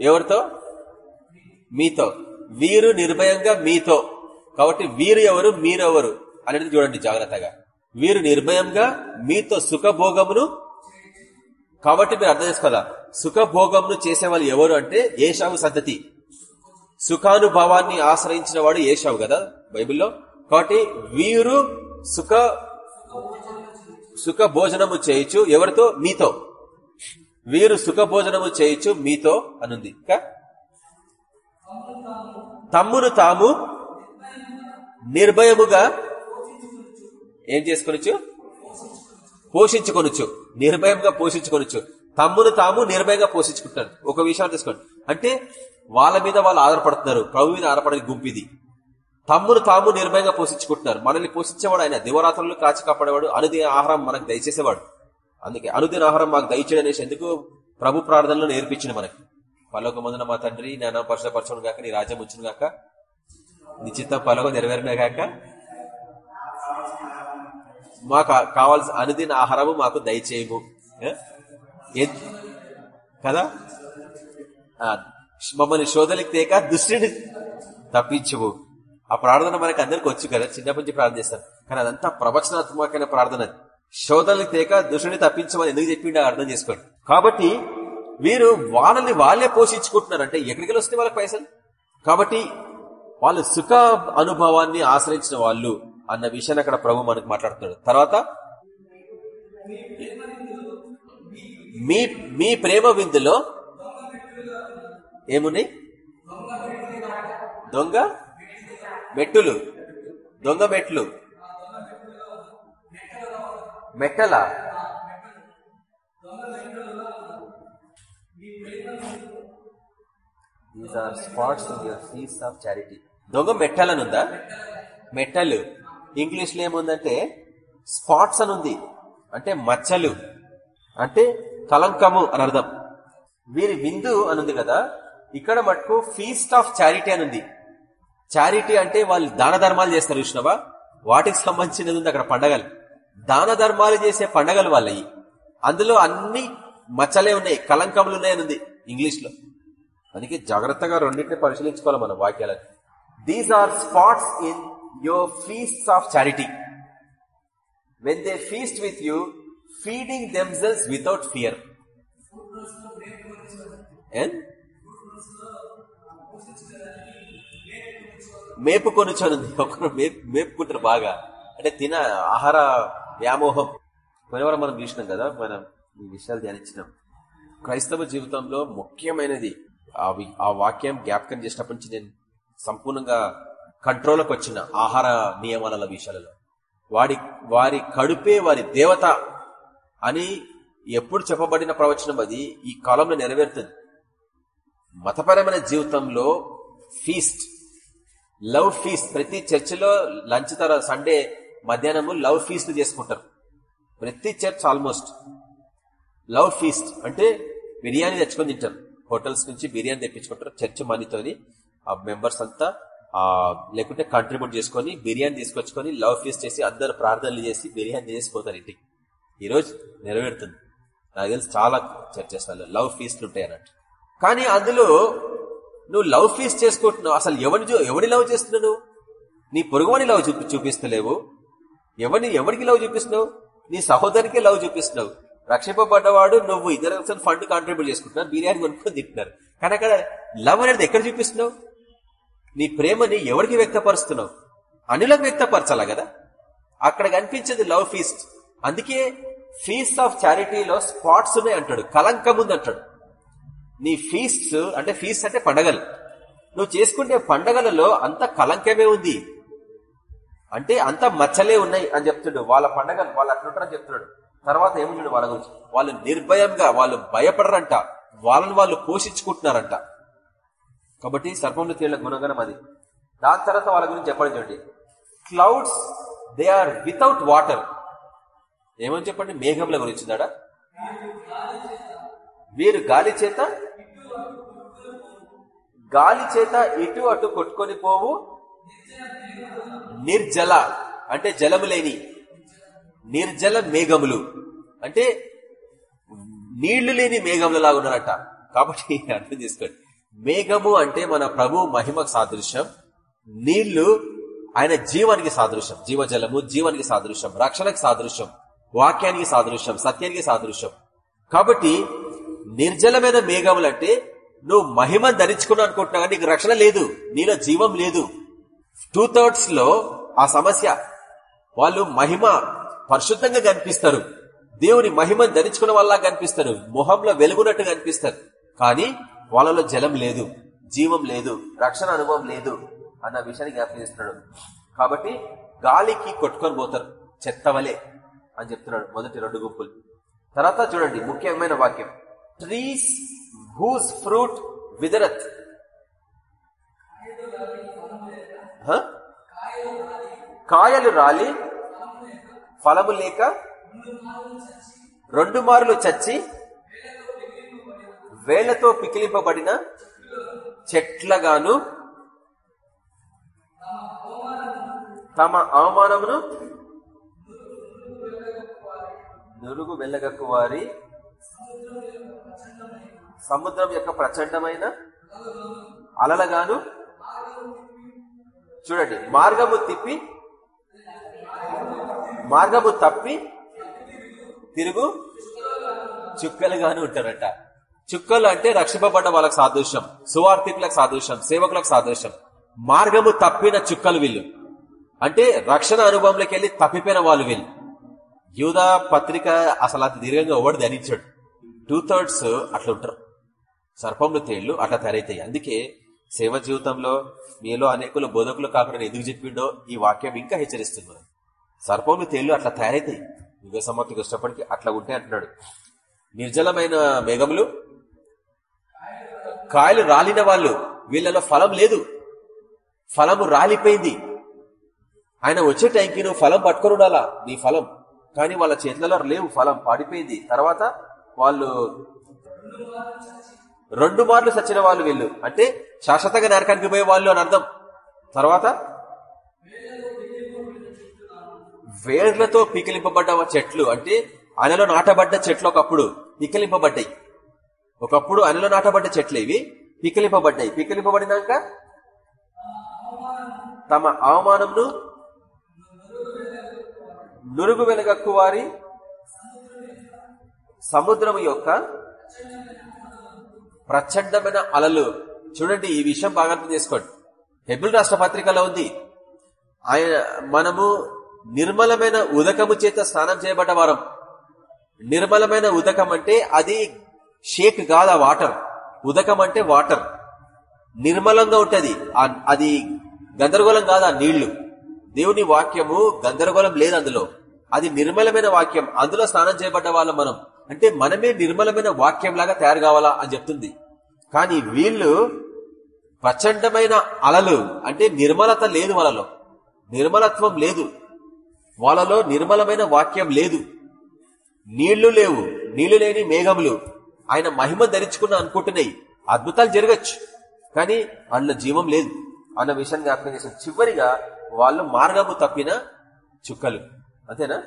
ఎవరితో? మీతో. వీరు నిర్భయంగా మీతో. కాబట్టి వీరు ఎవరు? మీరెవరు అనేది చూడండి జాగ్రత్తగా. వీరు నిర్భయంగా మీతో సుఖభోగమును కాబట్టి మీరు అర్థం చేసుకోవాలా? సుఖభోగమును చేసేవాళ్ళు ఎవరు అంటే ఏషావు సంతతి. సుఖానుభవాన్ని ఆశ్రయించిన వాడు ఏషావు కదా బైబిల్లో? కాబట్టి వీరు సుఖ సుఖ భోజనము చేయొచ్చు ఎవరితో? మీతో. వీరు సుఖ భోజనము చేయొచ్చు మీతో అనుంది. ఇంకా తమ్మును తాము నిర్భయముగా ఏం చేసుకొనొచ్చు పోషించుకొనొచ్చు నిర్భయంగా పోషించుకొనొచ్చు తమ్మును తాము నిర్భయంగా పోషించుకుంటారు. ఒక విషయం తీసుకోండి అంటే వాళ్ళ మీద వాళ్ళు ఆధారపడుతున్నారు. ప్రభు మీద ఆధారపడే గుంపిది తమ్మును తాము నిర్భయంగా పోషించుకుంటున్నారు. మనల్ని పోషించేవాడు ఆయన. దివరాత్రులు కాచి కాపాడేవాడు. అనుదిన ఆహారం మనకు దయచేసేవాడు. అందుకే అనుదిన ఆహారం మాకు దయచేయడం ఎందుకు? ప్రభు ప్రార్థనలు నేర్పించింది మనకి. పలోక మందున మా తండ్రి నేను పరిశుభపరచడం గాక నీ రాజ్యం వచ్చిన గాక. నిశ్చిత పలవ నెరవేరినా కాక మాకు కావాల్సిన అనుదిన ఆహారము మాకు దయచేయము. ఏ? కదా? మమ్మల్ని శోధలకు తేక దుష్టిని తప్పించవు ఆ ప్రార్థన మనకి అందరికి వచ్చు కదా? చిన్నప్పటి నుంచి ప్రార్థన చేస్తారు. కానీ అదంతా ప్రవచనాత్మకమైన ప్రార్థన శోధనలకు తేక దుష్టిని తప్పించమని ఎందుకు చెప్పిండో అర్థం చేసుకోండి. కాబట్టి వీరు వాళ్ళని వాళ్ళే పోషించుకుంటున్నారు. అంటే ఎక్కడికి వస్తే వాళ్ళకి పైసలు? కాబట్టి వాళ్ళు సుఖ అనుభవాన్ని ఆశ్రయించిన వాళ్ళు. అన్న విషయాన్ని అక్కడ ప్రభు మనకు మాట్లాడుతున్నాడు. తర్వాత మీ మీ ప్రేమ విందులో ఏమున్నాయి దొంగ మెట్టులు. దొంగ మెట్లు. మెట్టల? These are spots in your of charity దొంగ మెట్టాలనుందా? మెట్టలు. ఇంగ్లీష్లో ఏముందంటే స్పాట్స్ అని ఉంది. అంటే మచ్చలు. అంటే కలంకము అని అర్థం. వీరి విందు అనుంది కదా ఇక్కడ మటుకు ఫీస్ట్ ఆఫ్ చారిటీ అని ఉంది. చారిటీ అంటే వాళ్ళు దాన ధర్మాలు చేస్తారు విష్ణవా వాటికి సంబంధించినది ఉంది అక్కడ పండగలు. దాన ధర్మాలు చేసే పండగలు వాళ్ళవి. అందులో అన్ని మచ్చలే ఉన్నాయి కలంకములు ఉన్నాయని ఉంది ఇంగ్లీష్లో అందుకే జాగ్రత్తగా రెండింటిని పరిశీలించుకోవాలి మనం వాక్యాలను. These are spots in your feast of charity when they feast with you feeding themselves without fear మేపుకొనుచనుంది ఒకరు మేపు మేపుకుంటారు బాగా. అంటే తిన ఆహార వ్యామోహం. కొనివారం మనం చూసినాం కదా మనం ఈ విషయాలు ధ్యానించినాం. క్రైస్తవ జీవితంలో ముఖ్యమైనది ఆ వాక్యం జ్ఞాపకం చేసినప్పటి నుంచి నేను సంపూర్ణంగా కంట్రోల్కి వచ్చిన ఆహార నియమాల విషయాలలో. వాడి వారి కడుపే వారి దేవత అని ఎప్పుడు చెప్పబడిన ప్రవచనం అది ఈ కాలంలో నెరవేరుతుంది. మతపరమైన జీవితంలో ఫీస్ట్ లవ్ ఫీస్ట్ ప్రతి చర్చిలో లంచ్ తర సండే మధ్యాహ్నము లవ్ ఫీస్ట్ చేసుకుంటారు. ప్రతి చర్చ్ ఆల్మోస్ట్ లవ్ ఫీస్ట్ అంటే బిర్యానీ తెచ్చుకొని తింటారు. హోటల్స్ నుంచి బిర్యానీ తెప్పించుకుంటారు. చర్చ్ మనీతోని ఆ మెంబర్స్ అంతా లేకుంటే కంట్రిబ్యూట్ చేసుకొని బిర్యానీ తీసుకొచ్చుకొని లవ్ ఫీస్ట్ చేసి అందరు ప్రార్థనలు చేసి బిర్యానీ చేసిపోతారు ఇంటికి. ఈరోజు నెరవేరుతుంది. నాకు తెలిసి చాలా చర్చెస్ లవ్ ఫీస్ట్లు ఉంటాయి అన్నట్టు. కానీ అందులో నువ్వు లవ్ ఫీస్ట్ చేసుకుంటున్నావు. అసలు ఎవరిని చూ- ఎవరిని లవ్ చేస్తున్నావు నీ పొరుగువాని లవ్ చూపి చూపిస్తలేవు. ఎవరిని ఎవరికి లవ్ చూపిస్తున్నావు? నీ సహోదరికి లవ్ చూపిస్తున్నావు. రక్షింపబడ్డవాడు నువ్వు ఇద్దరు ఫండ్ కాంట్రిబ్యూట్ చేసుకుంటున్నారు. బిర్యానీ కొనుక్కొని తింటున్నారు. కానీ అక్కడ లవ్ అనేది ఎక్కడ చూపిస్తున్నావు? నీ ప్రేమని ఎవరికి వ్యక్తపరుస్తున్నావు? అనులకు వ్యక్తపరచాలా కదా? అక్కడ కనిపించేది లవ్ ఫీస్ట్. అందుకే ఫీస్ట్ ఆఫ్ చారిటీలో స్పాట్స్ ఉన్నాయి అంటాడు కలంకం ఉంది అంటాడు. నీ ఫీస్ట్ అంటే ఫీస్ట్ అంటే పండగలు. నువ్వు చేసుకుంటే పండగలలో అంత కలంకమే ఉంది. అంటే అంత మచ్చలే ఉన్నాయి అని చెప్తుడు. వాళ్ళ పండగలు వాళ్ళు అట్లుంటారని చెప్తున్నాడు. తర్వాత ఏముంటాడు వాళ్ళ గురించి. వాళ్ళు నిర్భయంగా వాళ్ళు భయపడరంట. వాళ్ళని వాళ్ళు పోషించుకుంటున్నారంట. కాబట్టి సర్పంలో తేళ్ళ గుణగణం అది. దాని తర్వాత వాళ్ళ గురించి చెప్పండి చూడండి. Clouds they are without water ఏమని చెప్పండి? మేఘంల గురించి దాడా? వీరు గాలి చేత గాలి చేత ఇటు అటు కొట్టుకొని పోవు. నిర్జల అంటే జలము లేని నిర్జల మేఘములు. అంటే నీళ్ళు లేని మేఘములు లాగా ఉన్నారట. కాబట్టి అర్థం చేసుకోండి. మేఘము అంటే మన ప్రభు మహిమకు సాదృశ్యం. నీళ్ళు ఆయన జీవానికి సాదృశ్యం. జీవజలము జీవానికి సాదృశ్యం. రక్షణకు సాదృశ్యం. వాక్యానికి సాదృశ్యం. సత్యానికి సాదృశ్యం. కాబట్టి నిర్జలమైన మేఘములు అంటే నువ్వు మహిమ ధరించుకున్నావు అనుకుంటున్నావు నీకు రక్షణ లేదు. నీలో జీవం లేదు. టూ థర్డ్స్లో ఆ సమస్య. వాళ్ళు మహిమ పరిశుద్ధంగా కనిపిస్తారు. దేవుని మహిమను ధరించుకున్న వల్ల కనిపిస్తారు. మొహంలో వెలుగునట్టు కనిపిస్తారు. కానీ వాళ్ళలో జలం లేదు జీవం లేదు రక్షణ అనుభవం లేదు అన్న విషయాన్ని జ్ఞాపకం చేస్తున్నాడు. కాబట్టి గాలికి కొట్టుకొని పోతారు చెత్తవలే అని చెప్తున్నాడు మొదటి రెండు గుంపులు. తర్వాత చూడండి ముఖ్యమైన వాక్యం. ట్రీస్ హూస్ ఫ్రూట్ విదరత్ కాయలు రాలి ఫలము లేక రెండు మార్లు చచ్చి వేళ్ళతో పికిలింపబడిన చెట్లగాను తమ అవమానమును నురుగు వెళ్ళగక్కు వారి సముద్రం యొక్క ప్రచండమైన అలలగాను. చూడండి మార్గము తిప్పి మార్గము తప్పి తిరుగు చుక్కలుగాను ఉంటారట. చుక్కలు అంటే రక్షింపబడ్డ వాళ్ళకి సాదృశ్యం సువార్థికులకు సాదృశ్యం సేవకులకు సాదృశ్యం. మార్గము తప్పిన చుక్కలు వీళ్ళు. అంటే రక్షణ అనుభవంలోకి వెళ్ళి తప్పిపోయిన వాళ్ళు వీళ్ళు. యూదా పత్రిక అసలు అది దీర్ఘంగా ఎవడు ధరించాడు టూ థర్డ్స్ అట్లా ఉంటారు సర్పంలు తేళ్ళు అట్లా తయారైతాయి. అందుకే సేవ జీవితంలో మీలో అనేకులు బోధకులు కాకుండా ఎందుకు చెప్పిండో ఈ వాక్యం ఇంకా హెచ్చరిస్తుంది మనం సర్పంలు తేళ్ళు అట్లా తయారైతాయి. యుగ సమ్మతికి వచ్చినప్పటికీ అట్లా ఉంటే అంటున్నాడు. నిర్జలమైన మేఘములు కాయలు రాలిన వాళ్ళు వీళ్ళలో ఫలం లేదు. ఫలము రాలిపోయింది. ఆయన వచ్చే టైంకి నువ్వు ఫలం పట్టుకొని నీ ఫలం. కానీ వాళ్ళ చేతులలో లేవు ఫలం పాడిపోయింది. తర్వాత వాళ్ళు రెండు మార్లు సచ్చిన వాళ్ళు వీళ్ళు. అంటే శాశ్వతంగా నరకానికి పోయే వాళ్ళు అని అర్థం. తర్వాత వేర్లతో పీకిలింపబడ్డ చెట్లు. అంటే ఆయనలో నాటబడ్డ చెట్లు ఒకప్పుడు పీకిలింపబడ్డాయి. ఒకప్పుడు అనిలో నాటబడ్డ చెట్లు ఇవి. పీకిలింపబడ్డాయి. పీకిలింపబడినాక తమ అవమానంను నురుగు వెనగక్కు వారి సముద్రం యొక్క ప్రచండమైన అలలు. చూడండి ఈ విషయం బాగా అర్థం చేసుకోండి. హెబిల్ రాష్ట్ర పత్రికలో ఉంది. ఆయన మనము నిర్మలమైన ఉదకము చేత స్నానం చేయబడ్డ వారం. నిర్మలమైన ఉదకం అంటే అది షేక్ కాదు ఆ వాటర్. ఉదకం అంటే వాటర్. నిర్మలంగా ఉంటుంది. అది గందరగోళం కాదు ఆ నీళ్ళు. దేవుని వాక్యము గందరగోళం లేదు అందులో. అది నిర్మలమైన వాక్యం. అందులో స్నానం చేయబడ్డ వాళ్ళం మనం. అంటే మనమే నిర్మలమైన వాక్యం లాగా తయారు కావాలా అని చెప్తుంది. కానీ వీళ్ళు ప్రచండమైన అలలు. అంటే నిర్మలత లేదు వాళ్ళలో. నిర్మలత్వం లేదు. వాళ్ళలో నిర్మలమైన వాక్యం లేదు. నీళ్ళు లేవు. నీళ్ళు లేని మేఘములు. ఆయన మహిమ ధరించుకున్న అనుకుంటున్నాయి. అద్భుతాలు జరగచ్చు. కానీ అందులో జీవం లేదు. అన్న విషయాన్ని జ్ఞాపకం చేశారు చివరిగా వాళ్ళు మార్గము తప్పిన చుక్కలు. అంతేనా?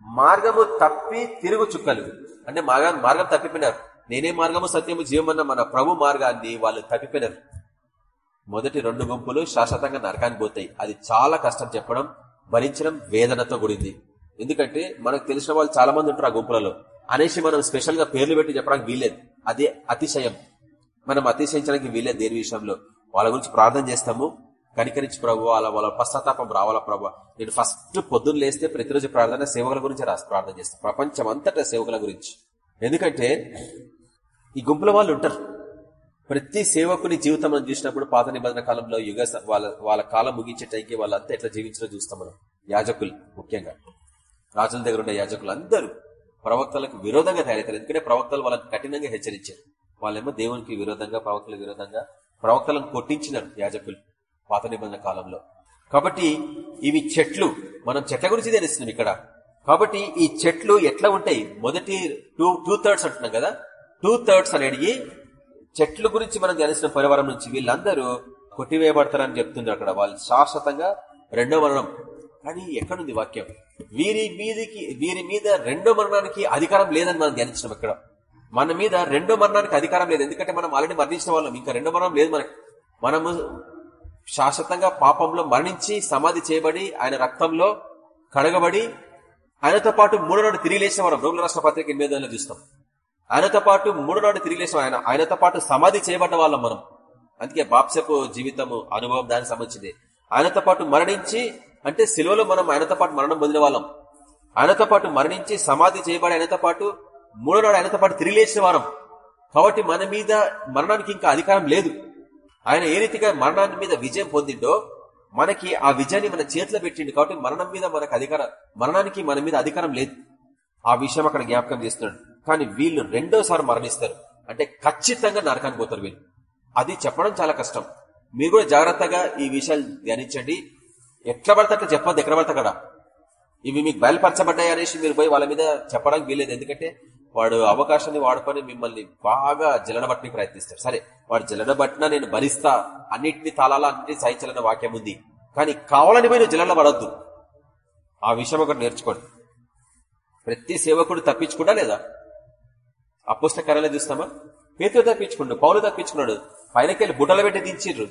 మార్గము తప్పి తిరుగు చుక్కలు. అంటే మార్గం మార్గం తప్పిపోయినారు. నేనే మార్గము సత్యము జీవమన్న మన ప్రభు మార్గాన్ని వాళ్ళు తప్పిపోయినారు. మొదటి రెండు గుంపులు శాశ్వతంగా నరకానికి పోతాయి. అది చాలా కష్టం చెప్పడం భరించడం వేదనతో కూడింది. ఎందుకంటే మనకు తెలిసిన వాళ్ళు చాలా మంది ఉంటారు ఆ గుంపులలో అనేసి మనం స్పెషల్గా పేర్లు పెట్టి చెప్పడానికి వీలేదు అదే అతిశయం. మనం అతిశయించడానికి వీలేదు దేని విషయంలో. వాళ్ళ గురించి ప్రార్థన చేస్తాము. కనికరించి ప్రభు వాళ్ళ వాళ్ళ పశ్చాత్తాపం రావాలా ప్రభు? నేను ఫస్ట్ పొద్దున్న లేస్తే ప్రతిరోజు ప్రార్థన సేవకుల గురించి రాసి ప్రార్థన చేస్తాను. ప్రపంచం అంతటా సేవకుల గురించి. ఎందుకంటే ఈ గుంపుల వాళ్ళు ఉంటారు. ప్రతి సేవకుని జీవితం మనం చూసినప్పుడు పాత నిబంధన కాలంలో యుగ వాళ్ళ వాళ్ళ కాలం ముగించే టైంకి వాళ్ళంతా ఎట్లా జీవించడం చూస్తాం మనం. యాజకులు ముఖ్యంగా. రాజుల దగ్గర ఉండే యాజకులు అందరూ ప్రవక్తలకు విరోధంగా తయారవుతారు. ఎందుకంటే ప్రవక్తలు వాళ్ళని కఠినంగా హెచ్చరించారు. వాళ్ళేమో దేవునికి విరోధంగా ప్రవక్తలకు విరోధంగా ప్రవక్తలను కొట్టించినారు యాజకులు పాత నిబంధన కాలంలో. కాబట్టి ఇవి చెట్లు. మనం చెట్ల గురించి తెలుస్తున్నాం ఇక్కడ. కాబట్టి ఈ చెట్లు ఎట్లా ఉంటాయి? మొదటి టూ టూ థర్డ్స్ అంటున్నాం కదా? టూ థర్డ్స్ అనేది చెట్ల గురించి మనం ధ్యానిస్తున్న పరివారం నుంచి. వీళ్ళందరూ కొట్టివేయబడతారని చెప్తున్నారు అక్కడ. వాళ్ళు శాశ్వతంగా రెండో మరణం కానీ ఎక్కడుంది వాక్యం? వీరి మీదకి వీరి మీద రెండో మరణానికి అధికారం లేదని మనం ధ్యానించడం ఇక్కడ. మన మీద రెండో మరణానికి అధికారం లేదు. ఎందుకంటే మనం ఆల్రెడీ మరణించిన వాళ్ళం. ఇంకా రెండో మరణం లేదు మనకి. మనము శాశ్వతంగా పాపంలో మరణించి సమాధి చేయబడి ఆయన రక్తంలో కడగబడి ఆయనతో పాటు మూడో నాడు తిరిగి లేచిన మనం రోగుల రాష్ట్ర పత్రిక ఎనిమిది చూస్తాం. ఆయనతో పాటు మూడో నాడు తిరిగి లేచిన ఆయన ఆయనతో పాటు సమాధి చేయబడ్డ వాళ్ళం మనం. అందుకే బాప్సపు జీవితము అనుభవం దానికి సంబంధించింది. ఆయనతో పాటు మరణించి అంటే సిలువలో మనం ఆయనతో పాటు మరణం పొందిన వాళ్ళం. ఆయనతో పాటు మరణించి సమాధి చేయబడి ఆయనతో పాటు మూడో నాడు ఆయనతో పాటు తిరిగి లేచిన వారం. కాబట్టి మన మీద మరణానికి ఇంకా అధికారం లేదు. ఆయన ఏ రీతిగా మరణాన్ని మీద విజయం పొందిండో మనకి ఆ విజయాన్ని మన చేతిలో పెట్టిండు కాబట్టి మరణం మీద మనకు అధికారం మరణానికి మన మీద అధికారం లేదు. ఆ విషయం అక్కడ జ్ఞాపకం చేస్తున్నాడు. కానీ వీళ్ళు రెండోసారి మరణిస్తారు. అంటే ఖచ్చితంగా నరకానికి పోతారు వీళ్ళు. అది చెప్పడం చాలా కష్టం. మీరు కూడా జాగ్రత్తగా ఈ విషయాలు ధ్యానించండి. ఎట్లా పడితే అట్లా చెప్పద్దు ఎక్కడ పడితే అక్కడ. ఇవి మీకు బయలుపరచబడ్డాయి అనేసి మీరు పోయి వాళ్ళ మీద చెప్పడానికి వీలేదు ఎందుకంటే వాడు అవకాశాన్ని వాడుకొని మిమ్మల్ని బాగా జలడబట్టి ప్రయత్నిస్తాడు. సరే వాడు జలడబట్టినా నేను భరిస్తా అన్నింటిని తాళాలా అన్నింటినీ సహించాలన్న వాక్యం ఉంది. కానీ కావాలని మీరు జలడబడద్దు ఆ విషయం ఒకటి నేర్చుకోండి. ప్రతి సేవకుడు తప్పించుకుండా లేదా? అపుష్ట కర్రలే చూస్తామా? పేతులు తప్పించుకున్నాడు పౌలు తప్పించుకున్నాడు పైనకెళ్ళి బుట్టలు పెట్టి దించిర్రు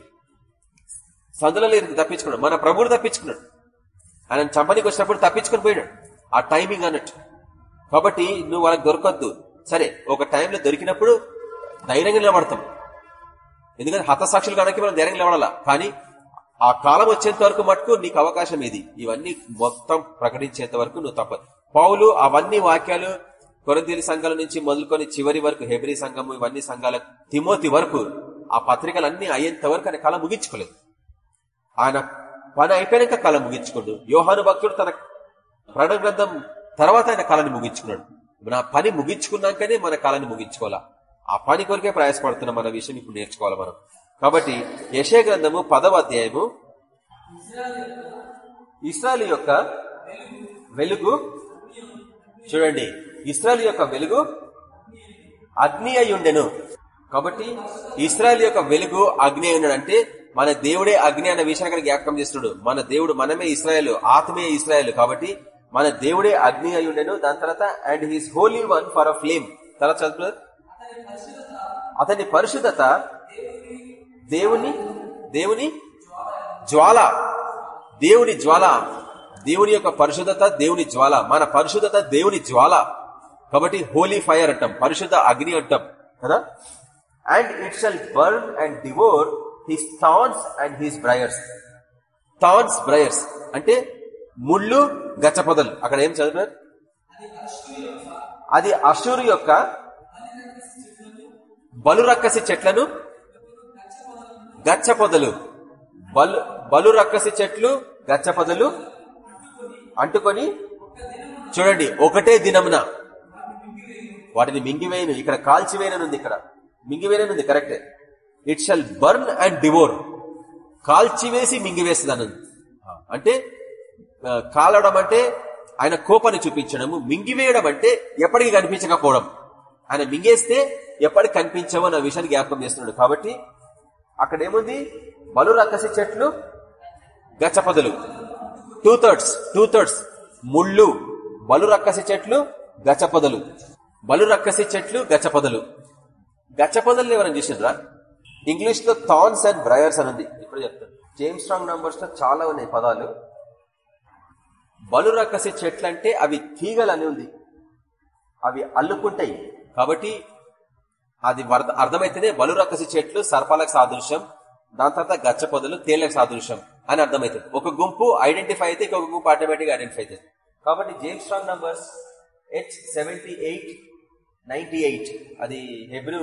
సందులలో తప్పించుకున్నాడు. మన ప్రభుడు తప్పించుకున్నాడు. ఆయన చంపనికి వచ్చినప్పుడు తప్పించుకుని పోయినాడు. ఆ టైమింగ్ అన్నట్టు. కాబట్టి నువ్వు వాళ్ళకి దొరకద్దు. సరే ఒక టైంలో దొరికినప్పుడు ధైర్యంగా నిలబడతాం. ఎందుకంటే హతసాక్షులు కనుక మనం ధైర్యంగా నిలబడాలా? కానీ ఆ కాలం వచ్చేంత వరకు మటుకు నీకు అవకాశం ఇది ఇవన్నీ మొత్తం ప్రకటించేంత వరకు నువ్వు తప్పదు. పౌలు అవన్నీ వాక్యాలు కొరంతీలి సంఘాల నుంచి మొదలుకొని చివరి వరకు హెబ్రి సంఘము ఇవన్నీ సంఘాల తిమోతి వరకు ఆ పత్రికలన్నీ అయ్యేంత వరకు అనే కాలం ముగించుకోలేదు. ఆయన పని అయిపోయాక కళ ముగించుకోడు యోహాను భక్తుడు తన ప్రణ గ్రంథం తర్వాత ఆయన కళని ముగించుకున్నాడు. నా పని ముగించుకున్నాకనే మన కళని ముగించుకోవాలా? ఆ పని కొరికే ప్రయాసపడుతున్న మన విషయం ఇప్పుడు నేర్చుకోవాలి మనం. కాబట్టి యశే గ్రంథము పదవ అధ్యాయము ఇస్రాయల్ యొక్క వెలుగు చూడండి. ఇస్రాయల్ యొక్క వెలుగు అగ్ని అయి ఉండెను. కాబట్టి ఇస్రాయల్ యొక్క వెలుగు అగ్ని అయి ఉన్నాడు అంటే మన దేవుడే అగ్ని అన్న విషయాన్ని జ్ఞాపకం చేస్తున్నాడు. మన దేవుడు మనమే ఇస్రాయల్ ఆత్మీయ ఇస్రాయల్ కాబట్టి మన దేవుడే అగ్ని అయి ఉండేను. దాని తర్వాత and his holy one for a flame తర్వాత చదువు అతని పరిశుద్ధత దేవుని దేవుని జ్వాల. దేవుని జ్వాల. దేవుని యొక్క పరిశుద్ధత దేవుని జ్వాల. మన పరిశుద్ధత దేవుని జ్వాల. కాబట్టి హోలీ ఫైర్ అంటాం. పరిశుద్ధ అగ్ని అంటాం. కదా? And it shall burn and devour his thorns and his briers thorns briers అంటే ముళ్ళు గచ్చపొదలు. అక్కడ ఏం చదివారు అది అశూరు యొక్క బలురక్కసి చెట్లను గచ్చపొదలు. బలు బలురక్కసి చెట్లు గచ్చపొదలు అంటుకొని చూడండి ఒకటే దినమున. వాటిని మింగివేయను. ఇక్కడ కాల్చివేయనుంది ఇక్కడ. మింగివేయనుంది కరెక్టే. It shall burn and devour కాల్చివేసి మింగివేస్తుంది అంటే కాలడం అంటే ఆయన కోపాన్ని చూపించడము మింగివేయడం అంటే ఎప్పటికీ కనిపించకపోవడం. ఆయన మింగేస్తే ఎప్పటికి కనిపించవో అన్న విషయాన్ని జ్ఞాపకం చేస్తున్నాడు. కాబట్టి అక్కడ ఏముంది? బలు రక్కసి చెట్లు గచ్చపదలు. టూ థర్డ్స్ టూ థర్డ్స్ ముళ్ళు బలు రక్కసి చెట్లు గచ్చపదలు. బలు రక్కసి చెట్లు గచ్చపదలు. గచ్చపదలు ఎవరైనా చూసిండ్రా ఇంగ్లీష్లో థాన్స్ అండ్ బ్రయర్స్ అని ఉంది ఇప్పుడు చెప్తాను. జేమ్స్ స్ట్రాంగ్ నంబర్స్లో చాలా ఉన్నాయి పదాలు. బలురక్కసి చెట్లు అంటే అవి తీగలు అని ఉంది. అవి అల్లుకుంటాయి. కాబట్టి అది అర్థమైతేనే బలురక్కసి చెట్లు సర్పాలకు సాదృశ్యం దాని తర్వాత గచ్చ పొదలు తేళ్ళకు సాదృశ్యం అని అర్థమవుతుంది ఒక గుంపు ఐడెంటిఫై అయితే ఇంకొక గుంపు ఆటోమేటిక్ ఐడెంటిఫై అవుతుంది కాబట్టి James Strong numbers H seventy eight ninety eight అది హెబ్రూ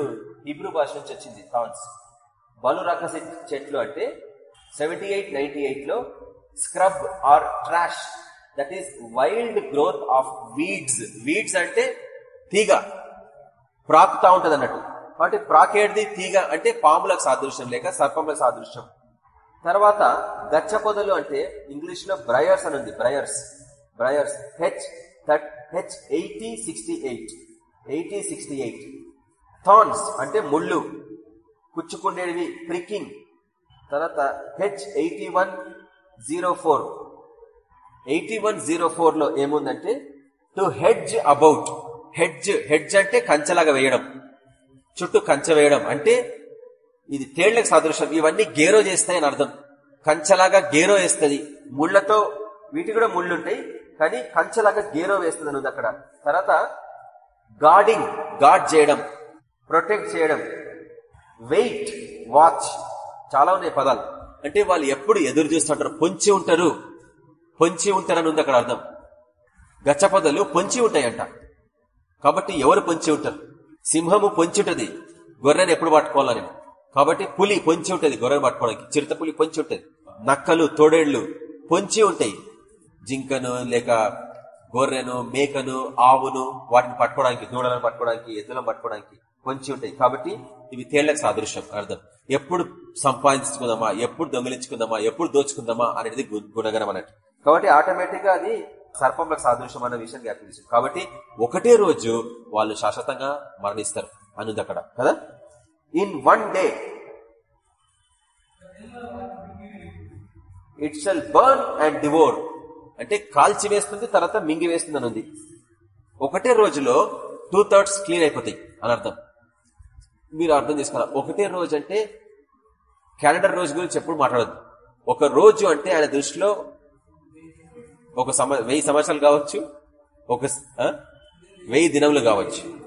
హిబ్రూ భాష నుంచి వచ్చింది థాన్స్. బలు రకసి చెట్లు అంటే సెవెంటీ ఎయిట్ నైన్టీ ఎయిట్లో scrub or trash that is wild growth of weeds weeds అంటే తీగ ప్రాకుతా ఉంటది అన్నట్టు. కాబట్టి ప్రాకేడ్ది తీగ అంటే పాములకు సాదృశ్యం లేక సర్పములకు సాదృశ్యం. తర్వాత గచ్చ పొదలు అంటే ఇంగ్లీష్లో బ్రయర్స్ అని ఉంది. Briers briers H H eighty sixty eight eighty sixty eight thorns అంటే ముళ్ళు. పుచ్చుకుండేవి ప్రికింగ్ తర్వాత H eighty one zero four eighty one zero ఫోర్లో ఏముందంటే to hedge about hedge hedge అంటే కంచెలాగా వేయడం. చుట్టూ కంచె వేయడం. అంటే ఇది తేళ్ళకు సాదృశ్యం. ఇవన్నీ గేరో చేస్తాయని అర్థం. కంచెలాగా గేరో వేస్తుంది. ముళ్ళతో వీటి కూడా ముళ్ళు ఉంటాయి కానీ కంచెలాగా గేరో వేస్తుంది అక్కడ. తర్వాత గార్డింగ్ గార్డ్ చేయడం. ప్రొటెక్ట్ చేయడం. వెయిట్ వాచ్ చాలా ఉన్నాయి పదాలు. అంటే వాళ్ళు ఎప్పుడు ఎదురు చూస్తుంటారు పొంచి ఉంటారు. పొంచి ఉంటారని ఉంది అక్కడ అర్థం. గచ్చపదలు పొంచి ఉంటాయంట. కాబట్టి ఎవరు పొంచి ఉంటారు? సింహము పొంచి ఉంటుంది. గొర్రెని ఎప్పుడు పట్టుకోవాలని. కాబట్టి పులి పొంచి ఉంటుంది గొర్రెను పట్టుకోవడానికి. చిరుత పులి పొంచి ఉంటుంది. నక్కలు తోడేళ్ళు పొంచి ఉంటాయి. జింకను లేక గొర్రెను మేకను ఆవును వాటిని పట్టుకోవడానికి దూడలను పట్టుకోవడానికి ఎద్దులను పట్టుకోవడానికి పొంచి ఉంటాయి కాబట్టి ఇవి తేళ్ళకు సాదృశ్యం. అర్థం. ఎప్పుడు సంపాదించుకుందామా? ఎప్పుడు దొంగిలించుకుందామా? ఎప్పుడు దోచుకుందామా? అనేది గుణగణం అన్నట్టు. కాబట్టి ఆటోమేటిక్గా అది సర్పంలకు సాదృశ్యం అన్న విషయం జ్ఞాపించింది కాబట్టి ఒకటే రోజు వాళ్ళు శాశ్వతంగా మరణిస్తారు అనుంది అక్కడ. కదా? In one day it shall burn and devour. అంటే కాల్చి వేస్తుంది తర్వాత మింగి వేస్తుంది అనుంది. ఉంది ఒకటే రోజులో టూ థర్డ్స్ క్లీన్ అయిపోతాయి. అని అర్థం. మీరు అర్థం చేసుకోవాలి. ఒకటే రోజు అంటే క్యాలెండర్ రోజు గురించి ఎప్పుడు మాట్లాడద్దు. ఒక రోజు అంటే ఆయన దృష్టిలో ఒక సంవ వెయ్యి సంవత్సరాలు కావచ్చు ఒక వెయ్యి దినములు కావచ్చు.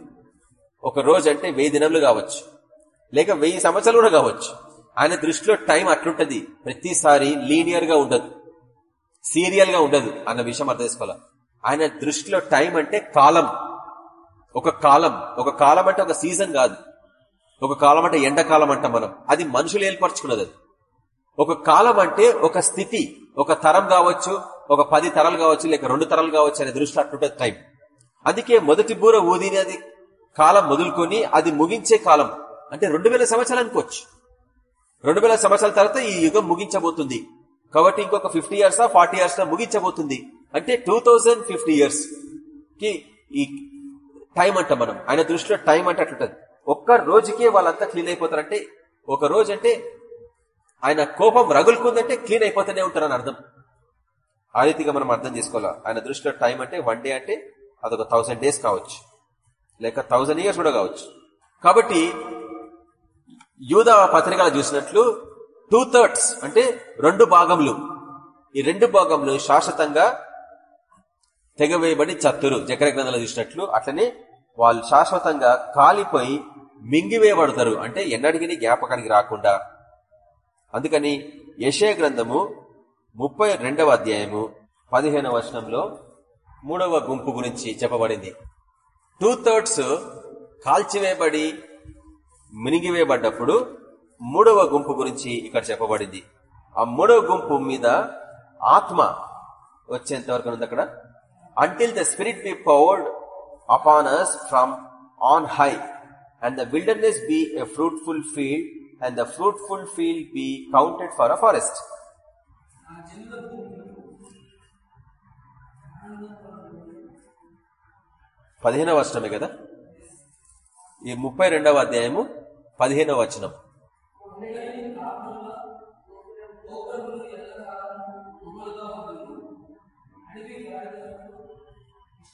ఒక రోజు అంటే వెయ్యి దినములు కావచ్చు. లేక వెయ్యి సంవత్సరాలు కూడా కావచ్చు. ఆయన దృష్టిలో టైం అట్లుంటది. ప్రతిసారి లీనియర్గా ఉండదు. సీరియల్గా ఉండదు అన్న విషయం అర్థం చేసుకోవాలి? ఆయన దృష్టిలో టైం అంటే కాలం. ఒక కాలం. ఒక కాలం అంటే ఒక సీజన్ కాదు. ఒక కాలం అంటే ఎండాకాలం అంట మనం. అది మనుషులు ఏర్పరచుకున్నది అది. ఒక కాలం అంటే ఒక స్థితి ఒక తరం కావచ్చు ఒక పది తరాలు కావచ్చు లేక రెండు తరాలు కావచ్చు అనే దృష్టి అట్లుంటది టైం అందుకే మొదటి బూర ఊదినది కాలం మొదలుకొని అది ముగించే కాలం. అంటే రెండు వేల సంవత్సరాలు అనుకోవచ్చు. రెండు వేల సంవత్సరాల తర్వాత ఈ యుగం ముగించబోతుంది. కాబట్టి ఇంకొక ఫిఫ్టీ ఇయర్స్ ఫార్టీ ఇయర్స్ ముగించబోతుంది. అంటే టూ థౌజండ్ ఫిఫ్టీ ఇయర్స్కి ఈ టైం అంట మనం. ఆయన దృష్టిలో టైం అంటే అట్లుంటది. ఒక్క రోజుకే వాళ్ళంతా క్లీన్ అయిపోతారంటే ఒక రోజు అంటే ఆయన కోపం రగులుకుందంటే క్లీన్ అయిపోతూనే ఉంటారని అర్థం. ఆ రీతిగా మనం అర్థం చేసుకోవాలా? ఆయన దృష్టిలో టైం అంటే వన్ డే అంటే అదొక థౌసండ్ డేస్ కావచ్చు. లేక థౌసండ్ ఇయర్స్ కూడా కావచ్చు. కాబట్టి యూదా పత్రికలు చూసినట్లు టూ థర్డ్స్ అంటే రెండు భాగములు. ఈ రెండు భాగములు శాశ్వతంగా తెగవేయబడి చత్తురు. జకర గ్రంథాలు చూసినట్లు అట్లనే వాళ్ళు శాశ్వతంగా కాలిపోయి మింగివేయబడతారు. అంటే ఎన్నడికి జ్ఞాపకానికి రాకుండా. అందుకని యశయ గ్రంథము ముప్పై రెండవ అధ్యాయము పదిహేనవ వచనంలో మూడవ గుంపు గురించి చెప్పబడింది. టూ థర్డ్స్ కాల్చివేయబడి మినిగివేయబడ్డప్పుడు మూడవ గుంపు గురించి ఇక్కడ చెప్పబడింది. ఆ మూడవ గుంపు మీద ఆత్మ వచ్చేంత వరకు ఉంది అక్కడ. Until the spirit be poured upon us from on high and the wilderness be a fruitful field and the fruitful field be counted for a forest పదిహేనవ వచనమే కదా? ఈ ముప్పై రెండవ అధ్యాయము పదిహేనవ వచనం.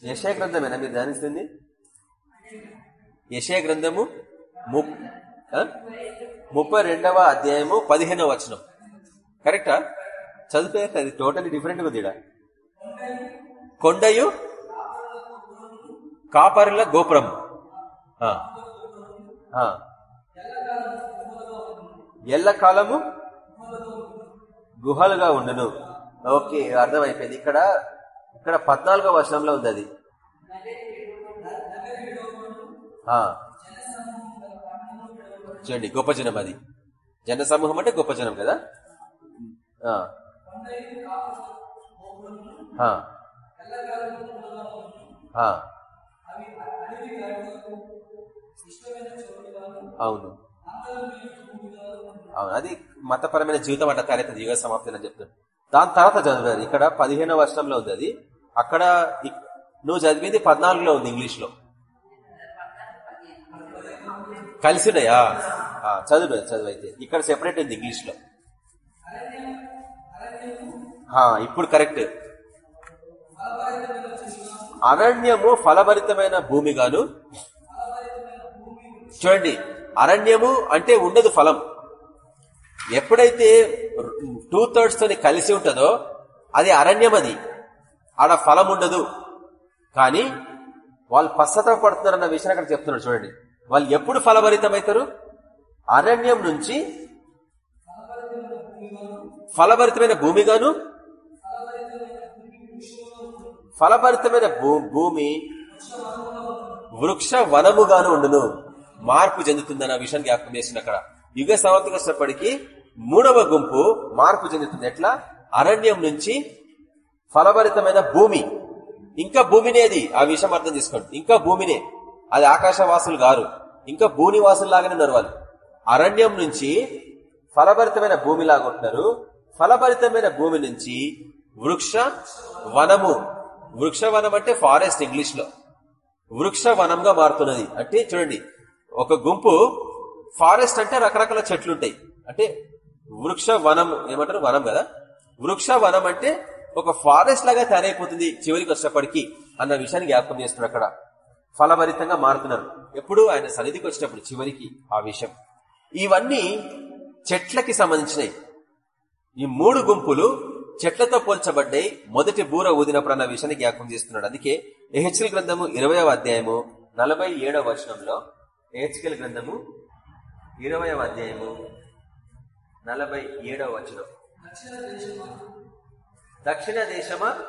యశాగ్రంథమేనా మీరు ధ్యానిస్తుంది? యశయ గ్రంథము ము- ముప్పై రెండవ అధ్యాయము పదిహేనవ వచనం. కరెక్టా? చదివే అది టోటలీ డిఫరెంట్ ఉంది కొండయు కాపరుల గోపురం. ఎల్లకాలము గుహలుగా ఉండను. ఓకే అర్థమైపోయింది. ఇక్కడ ఇక్కడ పద్నాలుగో వర్షంలో ఉంది అది. చూడండి గొప్ప జనం అది. జన సమూహం అంటే గొప్ప జనం కదా? అవును. అవును అది మతపరమైన జీవితం అట్లా తయారైతుంది యుగ సమాప్తి అని చెప్తాను దాని తర్వాత చదివారు ఇక్కడ పదిహేనవ వర్షంలో ఉంది అది. అక్కడ నువ్వు చదివింది పద్నాలుగులో ఉంది ఇంగ్లీష్లో. కలిసినాయా? ఉన్నాయా చదువు చదువు అయితే. ఇక్కడ సెపరేట్ ఉంది ఇంగ్లీష్లో. ఇప్పుడు కరెక్ట్ అరణ్యము ఫలభరితమైన భూమి గాను చూడండి అరణ్యము అంటే ఉండదు ఫలం. ఎప్పుడైతే టూ థర్డ్స్ తోని కలిసి ఉంటుందో అది అరణ్యం అది. ఆడ ఫలం ఉండదు. కానీ వాళ్ళు పశ్చాత్తాపడుతున్నారన్న విషయాన్ని విషయం అక్కడ చెప్తున్నారు చూడండి. వాళ్ళు ఎప్పుడు ఫలభరితమవుతారు? అరణ్యం నుంచి ఫలభరితమైన భూమిగాను? ఫలభరితమైన భూ- భూమి వృక్ష వనముగాను ఉండును. మార్పు చెందుతుందన్న విషయం జ్ఞాపకం చేసింది అక్కడ. యుగ సమాప్తికి మూడవ గుంపు మార్పు చెందుతుంది. ఎట్లా? అరణ్యం నుంచి ఫలభరితమైన భూమి. ఇంకా భూమినేది? ఆ విషయం అర్థం చేసుకోండి. ఇంకా భూమినే. అది ఆకాశవాసులు గారు. ఇంకా భూనివాసులు లాగానే ఉన్నారు వాళ్ళు అరణ్యం నుంచి ఫలభరితమైన భూమి లాగుంటున్నారు ఫలభరితమైన భూమి నుంచి వృక్ష వనము. వృక్షవనం అంటే ఫారెస్ట్ ఇంగ్లీష్లో. వృక్షవనంగా మారుతున్నది. అంటే చూడండి ఒక గుంపు ఫారెస్ట్ అంటే రకరకాల చెట్లు ఉంటాయి అంటే వృక్ష వనం ఏమంటారు? వనం కదా. వృక్ష వనం అంటే ఒక ఫారెస్ట్ లాగా తయారైపోతుంది చివరికి వచ్చేప్పటికీ అన్న విషయాన్ని జ్ఞాపకం చేస్తున్నారు అక్కడ. ఫలభరితంగా మారుతున్నారు. ఎప్పుడు ఆయన సన్నిధికి వచ్చినప్పుడు చివరికి ఆ విషయం. ఇవన్నీ చెట్లకి సంబంధించినవి ఈ మూడు గుంపులు చెట్లతో పోల్చబడ్డాయి. మొదటి బూర ఊదినప్పుడు అన్న విషయాన్ని జ్ఞాపకం చేస్తున్నాడు. అందుకే ఎహెచ్ఎల్ గ్రంథము ఇరవయవ అధ్యాయము నలభై ఏడవ వచనంలో ఎహెచ్కెల్ గ్రంథము ఇరవయవ అధ్యాయము నలభై ఏడవ వచనం. దక్షిణ దేశమా?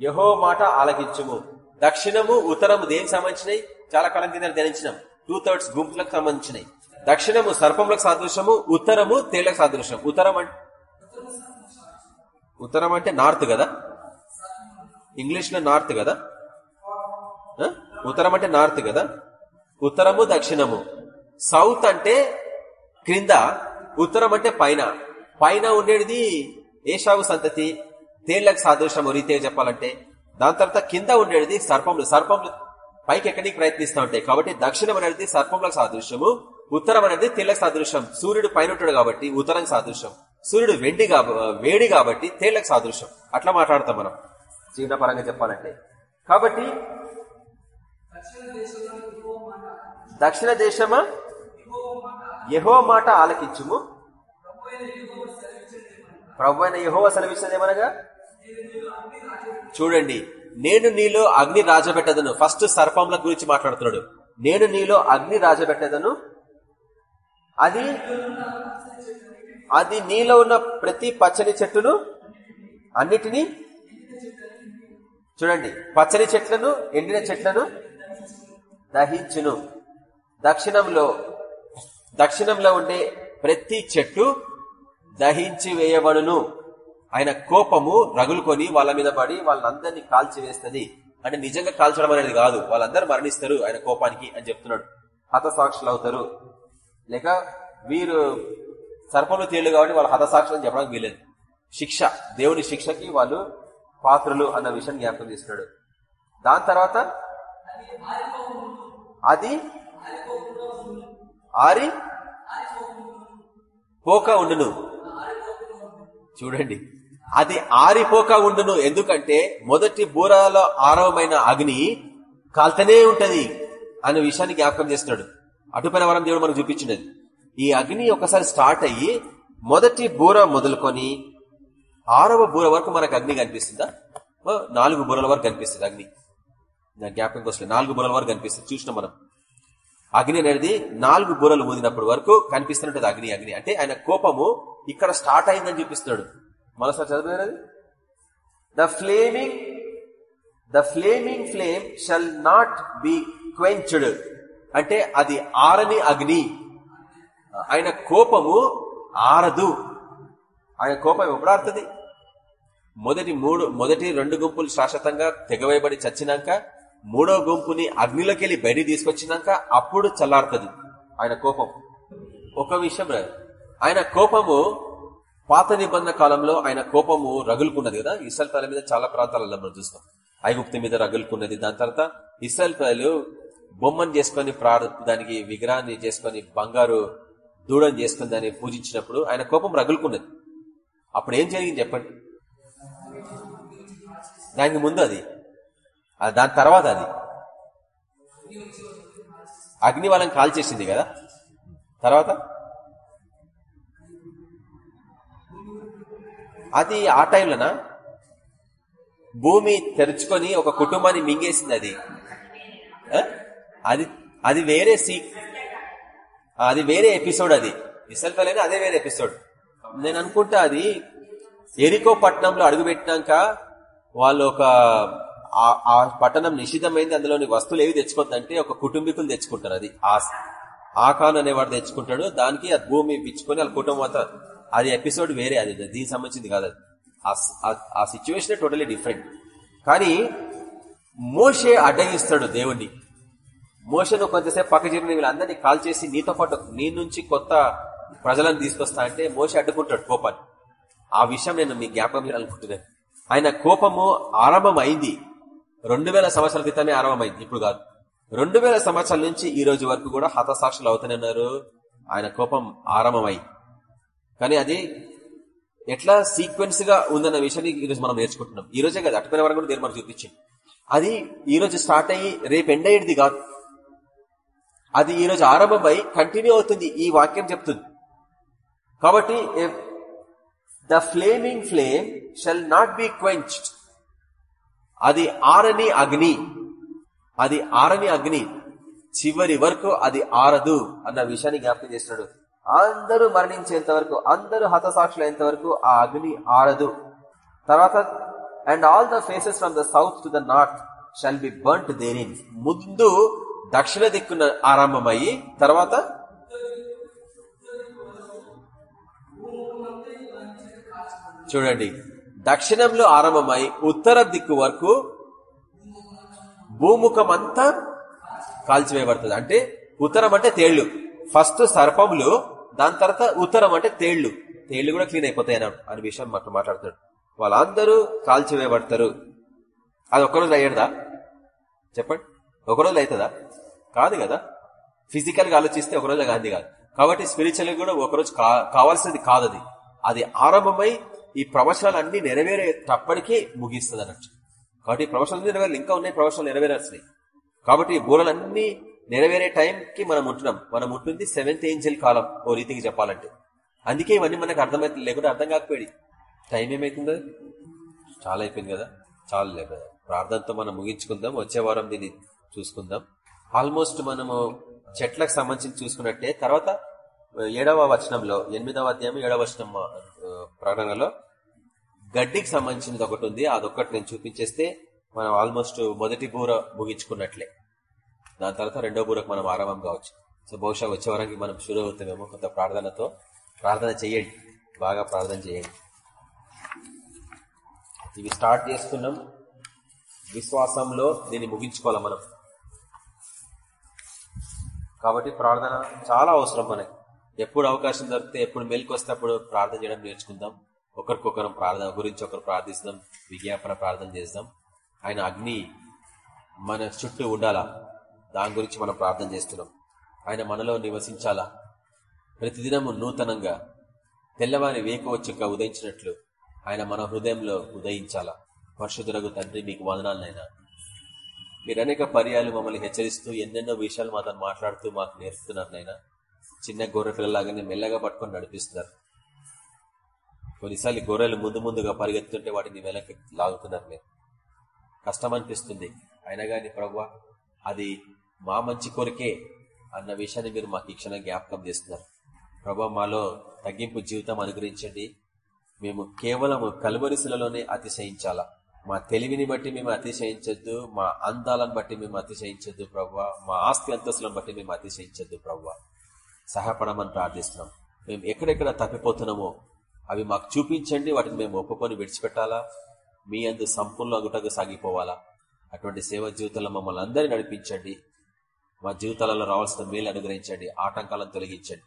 యహో మాట ఆలకించుము. దక్షిణము ఉత్తరము దేనికి సంబంధించినవి చాలా కాలం కింద ధ్యానించినాం. టూ థర్డ్స్ గుంపులకు సంబంధించినవి దక్షిణము సర్పములకు సాదృశ్యము ఉత్తరము తేళ్ళకు సాదృశ్యం. ఉత్తరం అంటే ఉత్తరం అంటే నార్త్ కదా? ఇంగ్లీష్లో నార్త్ కదా? ఉత్తరం అంటే నార్త్ కదా? ఉత్తరము దక్షిణము. సౌత్ అంటే క్రింద ఉత్తరం అంటే పైన. పైన ఉండేది ఏషావు సంతతి. తేళ్ళకు సాదృశ్యం రీతిగా చెప్పాలంటే. దాని తర్వాత కింద ఉండేది సర్పములు. సర్పములు పైకి ఎక్కడికి ప్రయత్నిస్తూ ఉంటాయి. కాబట్టి దక్షిణం అనేది సర్పములకు సాదృశ్యము. ఉత్తరం అనేది తేళ్ళకు సాదృశ్యం. సూర్యుడు పైన ఉంటాడు కాబట్టి ఉత్తరం సాదృశ్యం. సూర్యుడు వెండి వేడి కాబట్టి తేళ్ళకు సాదృశ్యం. అట్లా మాట్లాడతాం మనం. జీవనపరంగా చెప్పాలంటే. కాబట్టి దక్షిణ దేశమా? యహో మాట ఆలకించుము. ప్రభు అయిన యహోవ సెలవిస్తుంది ఏమనగా? చూడండి నేను నీలో అగ్ని రాజబెట్టదను. ఫస్ట్ సర్పంల గురించి మాట్లాడుతున్నాడు. నేను నీలో అగ్ని రాజబెట్టదను. అది అది నీలో ఉన్న ప్రతి పచ్చని చెట్టును అన్నిటినీ చూడండి పచ్చని చెట్లను ఎండిన చెట్లను దహించును. దక్షిణంలో దక్షిణంలో ఉండే ప్రతి చెట్టు దహించి వేయబడును. ఆయన కోపము రగులుకొని వాళ్ళ మీద పడి వాళ్ళందరినీ కాల్చివేస్తుంది. అంటే నిజంగా కాల్చడం అనేది కాదు. వాళ్ళందరూ మరణిస్తారు ఆయన కోపానికి అని చెప్తున్నాడు. హతసాక్షులు అవుతారు. లేక వీరు సర్పంలో తేళ్ళు కాబట్టి వాళ్ళు హతసాక్షులు అని చెప్పడానికి వీలేదు శిక్ష దేవుని శిక్షకి వాళ్ళు పాత్రలు అన్న విషయం జ్ఞాపకం చేస్తున్నాడు. దాని తర్వాత అది ఆరి పోక ఉండును. చూడండి. అది ఆరిపోక ఉండును. ఎందుకంటే మొదటి బూరాలో ఆరవమైన అగ్ని కాల్తనే ఉంటది అనే విషయాన్ని జ్ఞాపకం చేస్తున్నాడు. అటుపైన వరం దేవుడు మనకు చూపించినది. ఈ అగ్ని ఒకసారి స్టార్ట్ అయ్యి మొదటి బూర మొదలుకొని ఆరవ బూర వరకు మనకు అగ్ని కనిపిస్తుందా? ఓ, నాలుగు బూరల వరకు కనిపిస్తుంది అగ్ని. నా జ్ఞాపకం వస్తుంది నాలుగు బూరల వరకు కనిపిస్తుంది. చూసినాం మనం. అగ్ని అనేది నాలుగు బూరలు ఊదినప్పటి వరకు కనిపిస్తున్నట్టు అగ్ని అగ్ని. అంటే ఆయన కోపము ఇక్కడ స్టార్ట్ అయిందని చూపిస్తున్నాడు. మరోసారి చదివేది? The flaming the flaming flame shall not be quenched అంటే అది ఆరని అగ్ని. ఆయన కోపము ఆరదు. ఆయన కోపం ఎప్పుడు ఆరుతుంది? మొదటి మూడు మొదటి రెండు గుంపులు శాశ్వతంగా తెగవేయబడి చచ్చినాక మూడో గుంపుని అగ్నిలోకి వెళ్ళి బయటికి తీసుకొచ్చినాక అప్పుడు చల్లారుతుంది. ఆయన కోపం. ఒక విషయం ఆయన కోపము పాత నిబంధన కాలంలో ఆయన కోపము రగులుకున్నది కదా? ఇస్రాయల్ ప్రజల మీద చాలా ప్రాంతాలలో మనం చూస్తాం. ఐగుప్తి మీద రగులుకున్నది. దాని తర్వాత ఇస్రాయల్ ప్రజలు బొమ్మను చేసుకొని ప్రార్ దానికి విగ్రహాన్ని చేసుకొని బంగారు దూడని చేసుకుని దాన్ని పూజించినప్పుడు ఆయన కోపం రగులుకున్నది. అప్పుడు ఏం జరిగింది చెప్పండి? దానికి ముందు అది. దాని తర్వాత అది. అగ్ని వాళ్ళని కాల్చేసింది కదా? తర్వాత? అది ఆ టైంలోనా? భూమి తెరుచుకొని ఒక కుటుంబాన్ని మింగేసింది అది. అది అది వేరే సీ అది వేరే ఎపిసోడ్ అది. ఇసల్ఫలైనా అదే వేరే ఎపిసోడ్. నేను అనుకుంటా అది ఎరికో పట్టణంలో అడుగుపెట్టినాక వాళ్ళు ఒక ఆ- పట్టణం నిషిద్ధమైంది అందులోని వస్తువులు ఏవి తెచ్చుకోవద్దంటే ఒక కుటుంబీకులు తెచ్చుకుంటారు అది. ఆ ఆకాన్ అనేవాడు తెచ్చుకుంటాడు దానికి ఆ భూమి ఇప్పించుకొని వాళ్ళ కుటుంబం అంతా అది ఎపిసోడ్ వేరే అది దీనికి సంబంధించింది కాదు అది. ఆ- సిచ్యువేషన్ టోటలీ డిఫరెంట్ కానీ మోషే అడ్డగిస్తాడు దేవుణ్ణి. మోషను కొంతసేపు పక్క జరిగిన వీళ్ళందరినీ కాల్ చేసి నీతో పాటు నీ నుంచి కొత్త ప్రజలను తీసుకొస్తా అంటే మోషే అడ్డుకుంటాడు కోపాన్ని. ఆ విషయం నేను మీ జ్ఞాపకం చేయాలనుకుంటున్నాను ఆయన కోపము ఆరంభమైంది. రెండు వేల సంవత్సరాల క్రితమే ఆరంభమైంది. ఇప్పుడు కాదు. రెండు వేల సంవత్సరాల నుంచి ఈ రోజు వరకు కూడా హతసాక్షులు అవుతూనే ఉన్నారు. ఆయన కోపం ఆరంభమై కానీ అది ఎట్లా సీక్వెన్స్గా ఉందన్న విషయాన్ని ఈరోజు మనం నేర్చుకుంటున్నాం. ఈ రోజే కాదు అటుపోయిన వరకు కూడా దేవుడు మనకు చూపించింది. అది ఈ రోజు స్టార్ట్ అయ్యి రేపు ఎండ్ అయ్యేది కాదు. అది ఈ రోజు ఆరంభమై కంటిన్యూ అవుతుంది ఈ వాక్యం చెప్తుంది. కాబట్టి the flaming flame shall not be quenched అది ఆరని అగ్ని అది ఆరని అగ్ని చివరి వరకు అది ఆరదు అన్న విషయాన్ని జ్ఞాపకం చేస్తున్నాడు అందరూ మరణించేంత వరకు అందరూ హతసాక్షులైనంత వరకు ఆ అగ్ని ఆరదు. తర్వాత and all the faces from the south to the north shall be burnt దేని ముందు దక్షిణ దిక్కున ఆరంభమయ్యి తర్వాత చూడండి దక్షిణంలో ఆరంభమై ఉత్తర దిక్కు వరకు భూముఖం అంతా కాల్చివేయబడుతుంది. అంటే ఉత్తరం అంటే తేళ్ళు. ఫస్ట్ సర్పములు దాని తర్వాత ఉత్తరం అంటే తేళ్ళు. తేళ్ళు కూడా క్లీన్ అయిపోతాయి అనే విషయం మాట మాట్లాడుతాడు వాళ్ళందరూ కాల్చివేయబడతారు. అది ఒక్కరోజు అయ్యేదా? చెప్పండి. ఒకరోజు అవుతుందా? కాదు కదా. ఫిజికల్గా ఆలోచిస్తే ఒకరోజు గాంధీ కాదు. కాబట్టి స్పిరిచువల్ కూడా ఒకరోజు కావాల్సింది కాదు అది. అది ఆరంభమై ఈ ప్రవచనాలు నెరవేరేటప్పటికీ ముగిస్తుంది అన్నట్టు. కాబట్టి ప్రవచనాలు నెరవేరు ఇంకా ఉన్నాయి ప్రవచనాలు నెరవేరాల్సినాయి కాబట్టి బూరలన్నీ నెరవేరే టైంకి మనం ఉంటున్నాం. మనం ఉంటుంది సెవెంత్ ఏంజిల్ కాలం ఓ రీతికి చెప్పాలంటే. అందుకే ఇవన్నీ మనకు అర్థమైతే లేకుండా అర్థం కాకపోయి టైం ఏమైతుందో? చాలా అయిపోయింది కదా? చాలా లేదు ప్రార్థనతో మనం ముగించుకుందాం. వచ్చే వారం దీన్ని చూసుకుందాం. ఆల్మోస్ట్ మనము చెట్లకు సంబంధించి చూసుకున్నట్టే తర్వాత ఏడవ వచనంలో ఎనిమిదవ అధ్యాయం ఏడవ వచనం ప్రకటనలో గడ్డికి సంబంధించినది ఒకటి ఉంది. అదొక్కటి నేను చూపించేస్తే మనం ఆల్మోస్ట్ మొదటి బూర ముగించుకున్నట్లే. దాని తర్వాత రెండో బూరకు మనం ఆరంభం కావచ్చు. సో బహుశా వచ్చే వరకు మనం షురు అవుతామేమో కొంత ప్రార్థనతో. ప్రార్థన చేయండి. బాగా ప్రార్థన చేయండి. ఇవి స్టార్ట్ చేసుకున్నాం. విశ్వాసంలో దీన్ని ముగించుకోవాలి మనం. కాబట్టి ప్రార్థన చాలా అవసరం మనకి. ఎప్పుడు అవకాశం దొరికితే ఎప్పుడు మేలుకు వస్తే అప్పుడు ప్రార్థన చేయడం నేర్చుకుందాం. ఒకరికొకరం ప్రార్థన గురించి ఒకరు ప్రార్థిస్తాం. విజ్ఞాపన ప్రార్థన చేద్దాం ఆయన అగ్ని మన చుట్టూ ఉండాలా? దాని గురించి మనం ప్రార్థన చేస్తున్నాం. ఆయన మనలో నివసించాలా? ప్రతిదినము నూతనంగా తెల్లవారి వేకవచ్చుక ఉదయించినట్లు ఆయన మన హృదయంలో ఉదయించాలా? పరశుధురగు తండ్రి మీకు వదనాలనైనా మీరు అనేక పర్యాలు మమ్మల్ని హెచ్చరిస్తూ ఎన్నెన్నో విషయాలు మా తను మాట్లాడుతూ మాకు నేర్పుతున్నారు నైనా చిన్న గొర్రె పిల్లలాగానే మెల్లగా పట్టుకొని నడిపిస్తున్నారు. కొన్నిసార్లు గొర్రెలు ముందు ముందుగా పరిగెత్తుంటే వాటిని వెనక్కి లాగుతున్నారు మీరు. కష్టం అనిపిస్తుంది. అయినా కానీ ప్రవ్వ అది మా మంచి కొరికే అన్న విషయాన్ని మీరు మాకు ఇచ్చిన జ్ఞాపకం చేస్తున్నారు. ప్రభా మాలో తగ్గింపు జీవితం అనుగ్రహించండి. మేము కేవలం కలువరిశిలలోనే అతిశయించాలా? మా తెలివిని బట్టి మేము అతిశయించద్దు మా అందాలను బట్టి మేము అతిశయించద్దు ప్రవ్వ మా ఆస్తి అంతస్తులను బట్టి మేము అతిశయించద్దు ప్రవ్వ సహాయపడమని ప్రార్థిస్తున్నాం. మేము ఎక్కడెక్కడ తప్పిపోతున్నామో అవి మాకు చూపించండి వాటిని మేము ఒప్పుకొని విడిచిపెట్టాలా? మీ అందు సంపూర్ణ గుటకు సాగిపోవాలా? అటువంటి సేవ జీవితంలో మమ్మల్ని అందరినీ నడిపించండి. మా జీవితాలలో రావాల్సిన మేలు అనుగ్రహించండి ఆటంకాలను తొలగించండి.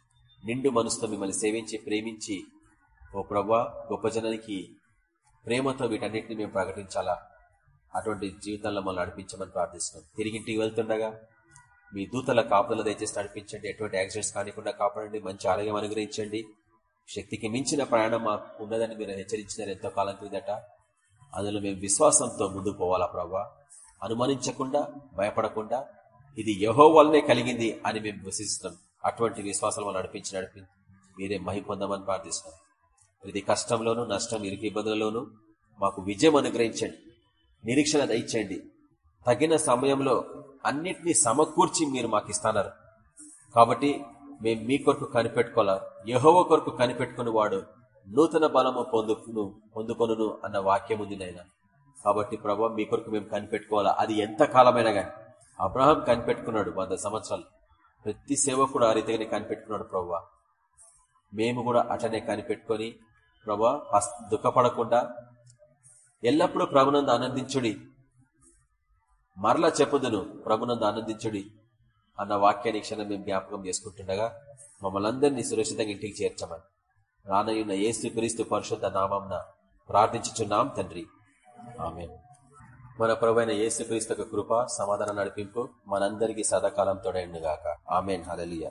నిండు మనసుతో మిమ్మల్ని సేవించి ప్రేమించి ఓ ప్రభా గొప్ప జనానికి ప్రేమతో వీటన్నిటిని మేము ప్రకటించాలా? అటువంటి జీవితంలో మమ్మల్ని నడిపించమని ప్రార్థిస్తున్నాం. తిరిగింటికి వెళ్తుండగా మీ దూతల కాపుదల దయచేసి నడిపించండి. ఎటువంటి యాక్సిడెంట్స్ కానికుండా కాపాడండి. మంచి ఆరోగ్యం అనుగ్రహించండి. శక్తికి మించిన ప్రయాణం మాకు ఉన్నదని మీరు హెచ్చరించినారు ఎంతో కాలం క్రిందట. అందులో మేము విశ్వాసంతో ముందుకు పోవాలా ప్రభా? అనుమానించకుండా భయపడకుండా ఇది యహో వల్లనే కలిగింది అని మేము విశ్వసిస్తున్నాం. అటువంటి విశ్వాసాలు నడిపించి నడిపి మీరే మహి పొందమని ప్రార్థిస్తున్నాం. ప్రతి కష్టంలోనూ నష్టం ఇరుకు ఇబ్బందులలోనూ మాకు విజయం అనుగ్రహించండి. నిరీక్షణ దయచేయండి తగిన సమయంలో అన్నిటినీ సమకూర్చి మీరు మాకు ఇస్తున్నారు కాబట్టి మేము మీ కొరకు కనిపెట్టుకోవాలా? యహోవ కొరకు కనిపెట్టుకుని వాడు నూతన బలము పొందుకును పొందుకొను అన్న వాక్యం ఉంది నాయన. కాబట్టి ప్రభావ మీ కొరకు మేము కనిపెట్టుకోవాలా? అది ఎంత కాలమైనా కానీ అబ్రహం కనిపెట్టుకున్నాడు వంద సంవత్సరాలు. ప్రతి సేవకుడు ఆ రీతిగానే కనిపెట్టుకున్నాడు ప్రవ్వా. మేము కూడా అటనే కనిపెట్టుకొని ప్రభా దుఃఖపడకుండా ఎల్లప్పుడూ ప్రభునందు ఆనందించుడి. మరలా చెప్పుదును ప్రభునందు ఆనందించుడి అన్న వాక్యాన్ని క్షణం మేము జ్ఞాపకం చేసుకుంటుండగా మమ్మల్ని అందరినీ సురక్షితంగా ఇంటికి చేర్చమని. రానయ్యున్న ఏసు క్రీస్తు పరిశుద్ధ నామంన ప్రార్థించుచున్నాం తండ్రి. ఆమె మన ప్రవైన యేసుక్రీస్తు కృప సమాధానం నడిపింపు మనందరికీ సదాకాలం తోడైండుగాక. ఆమెన్. హలలియ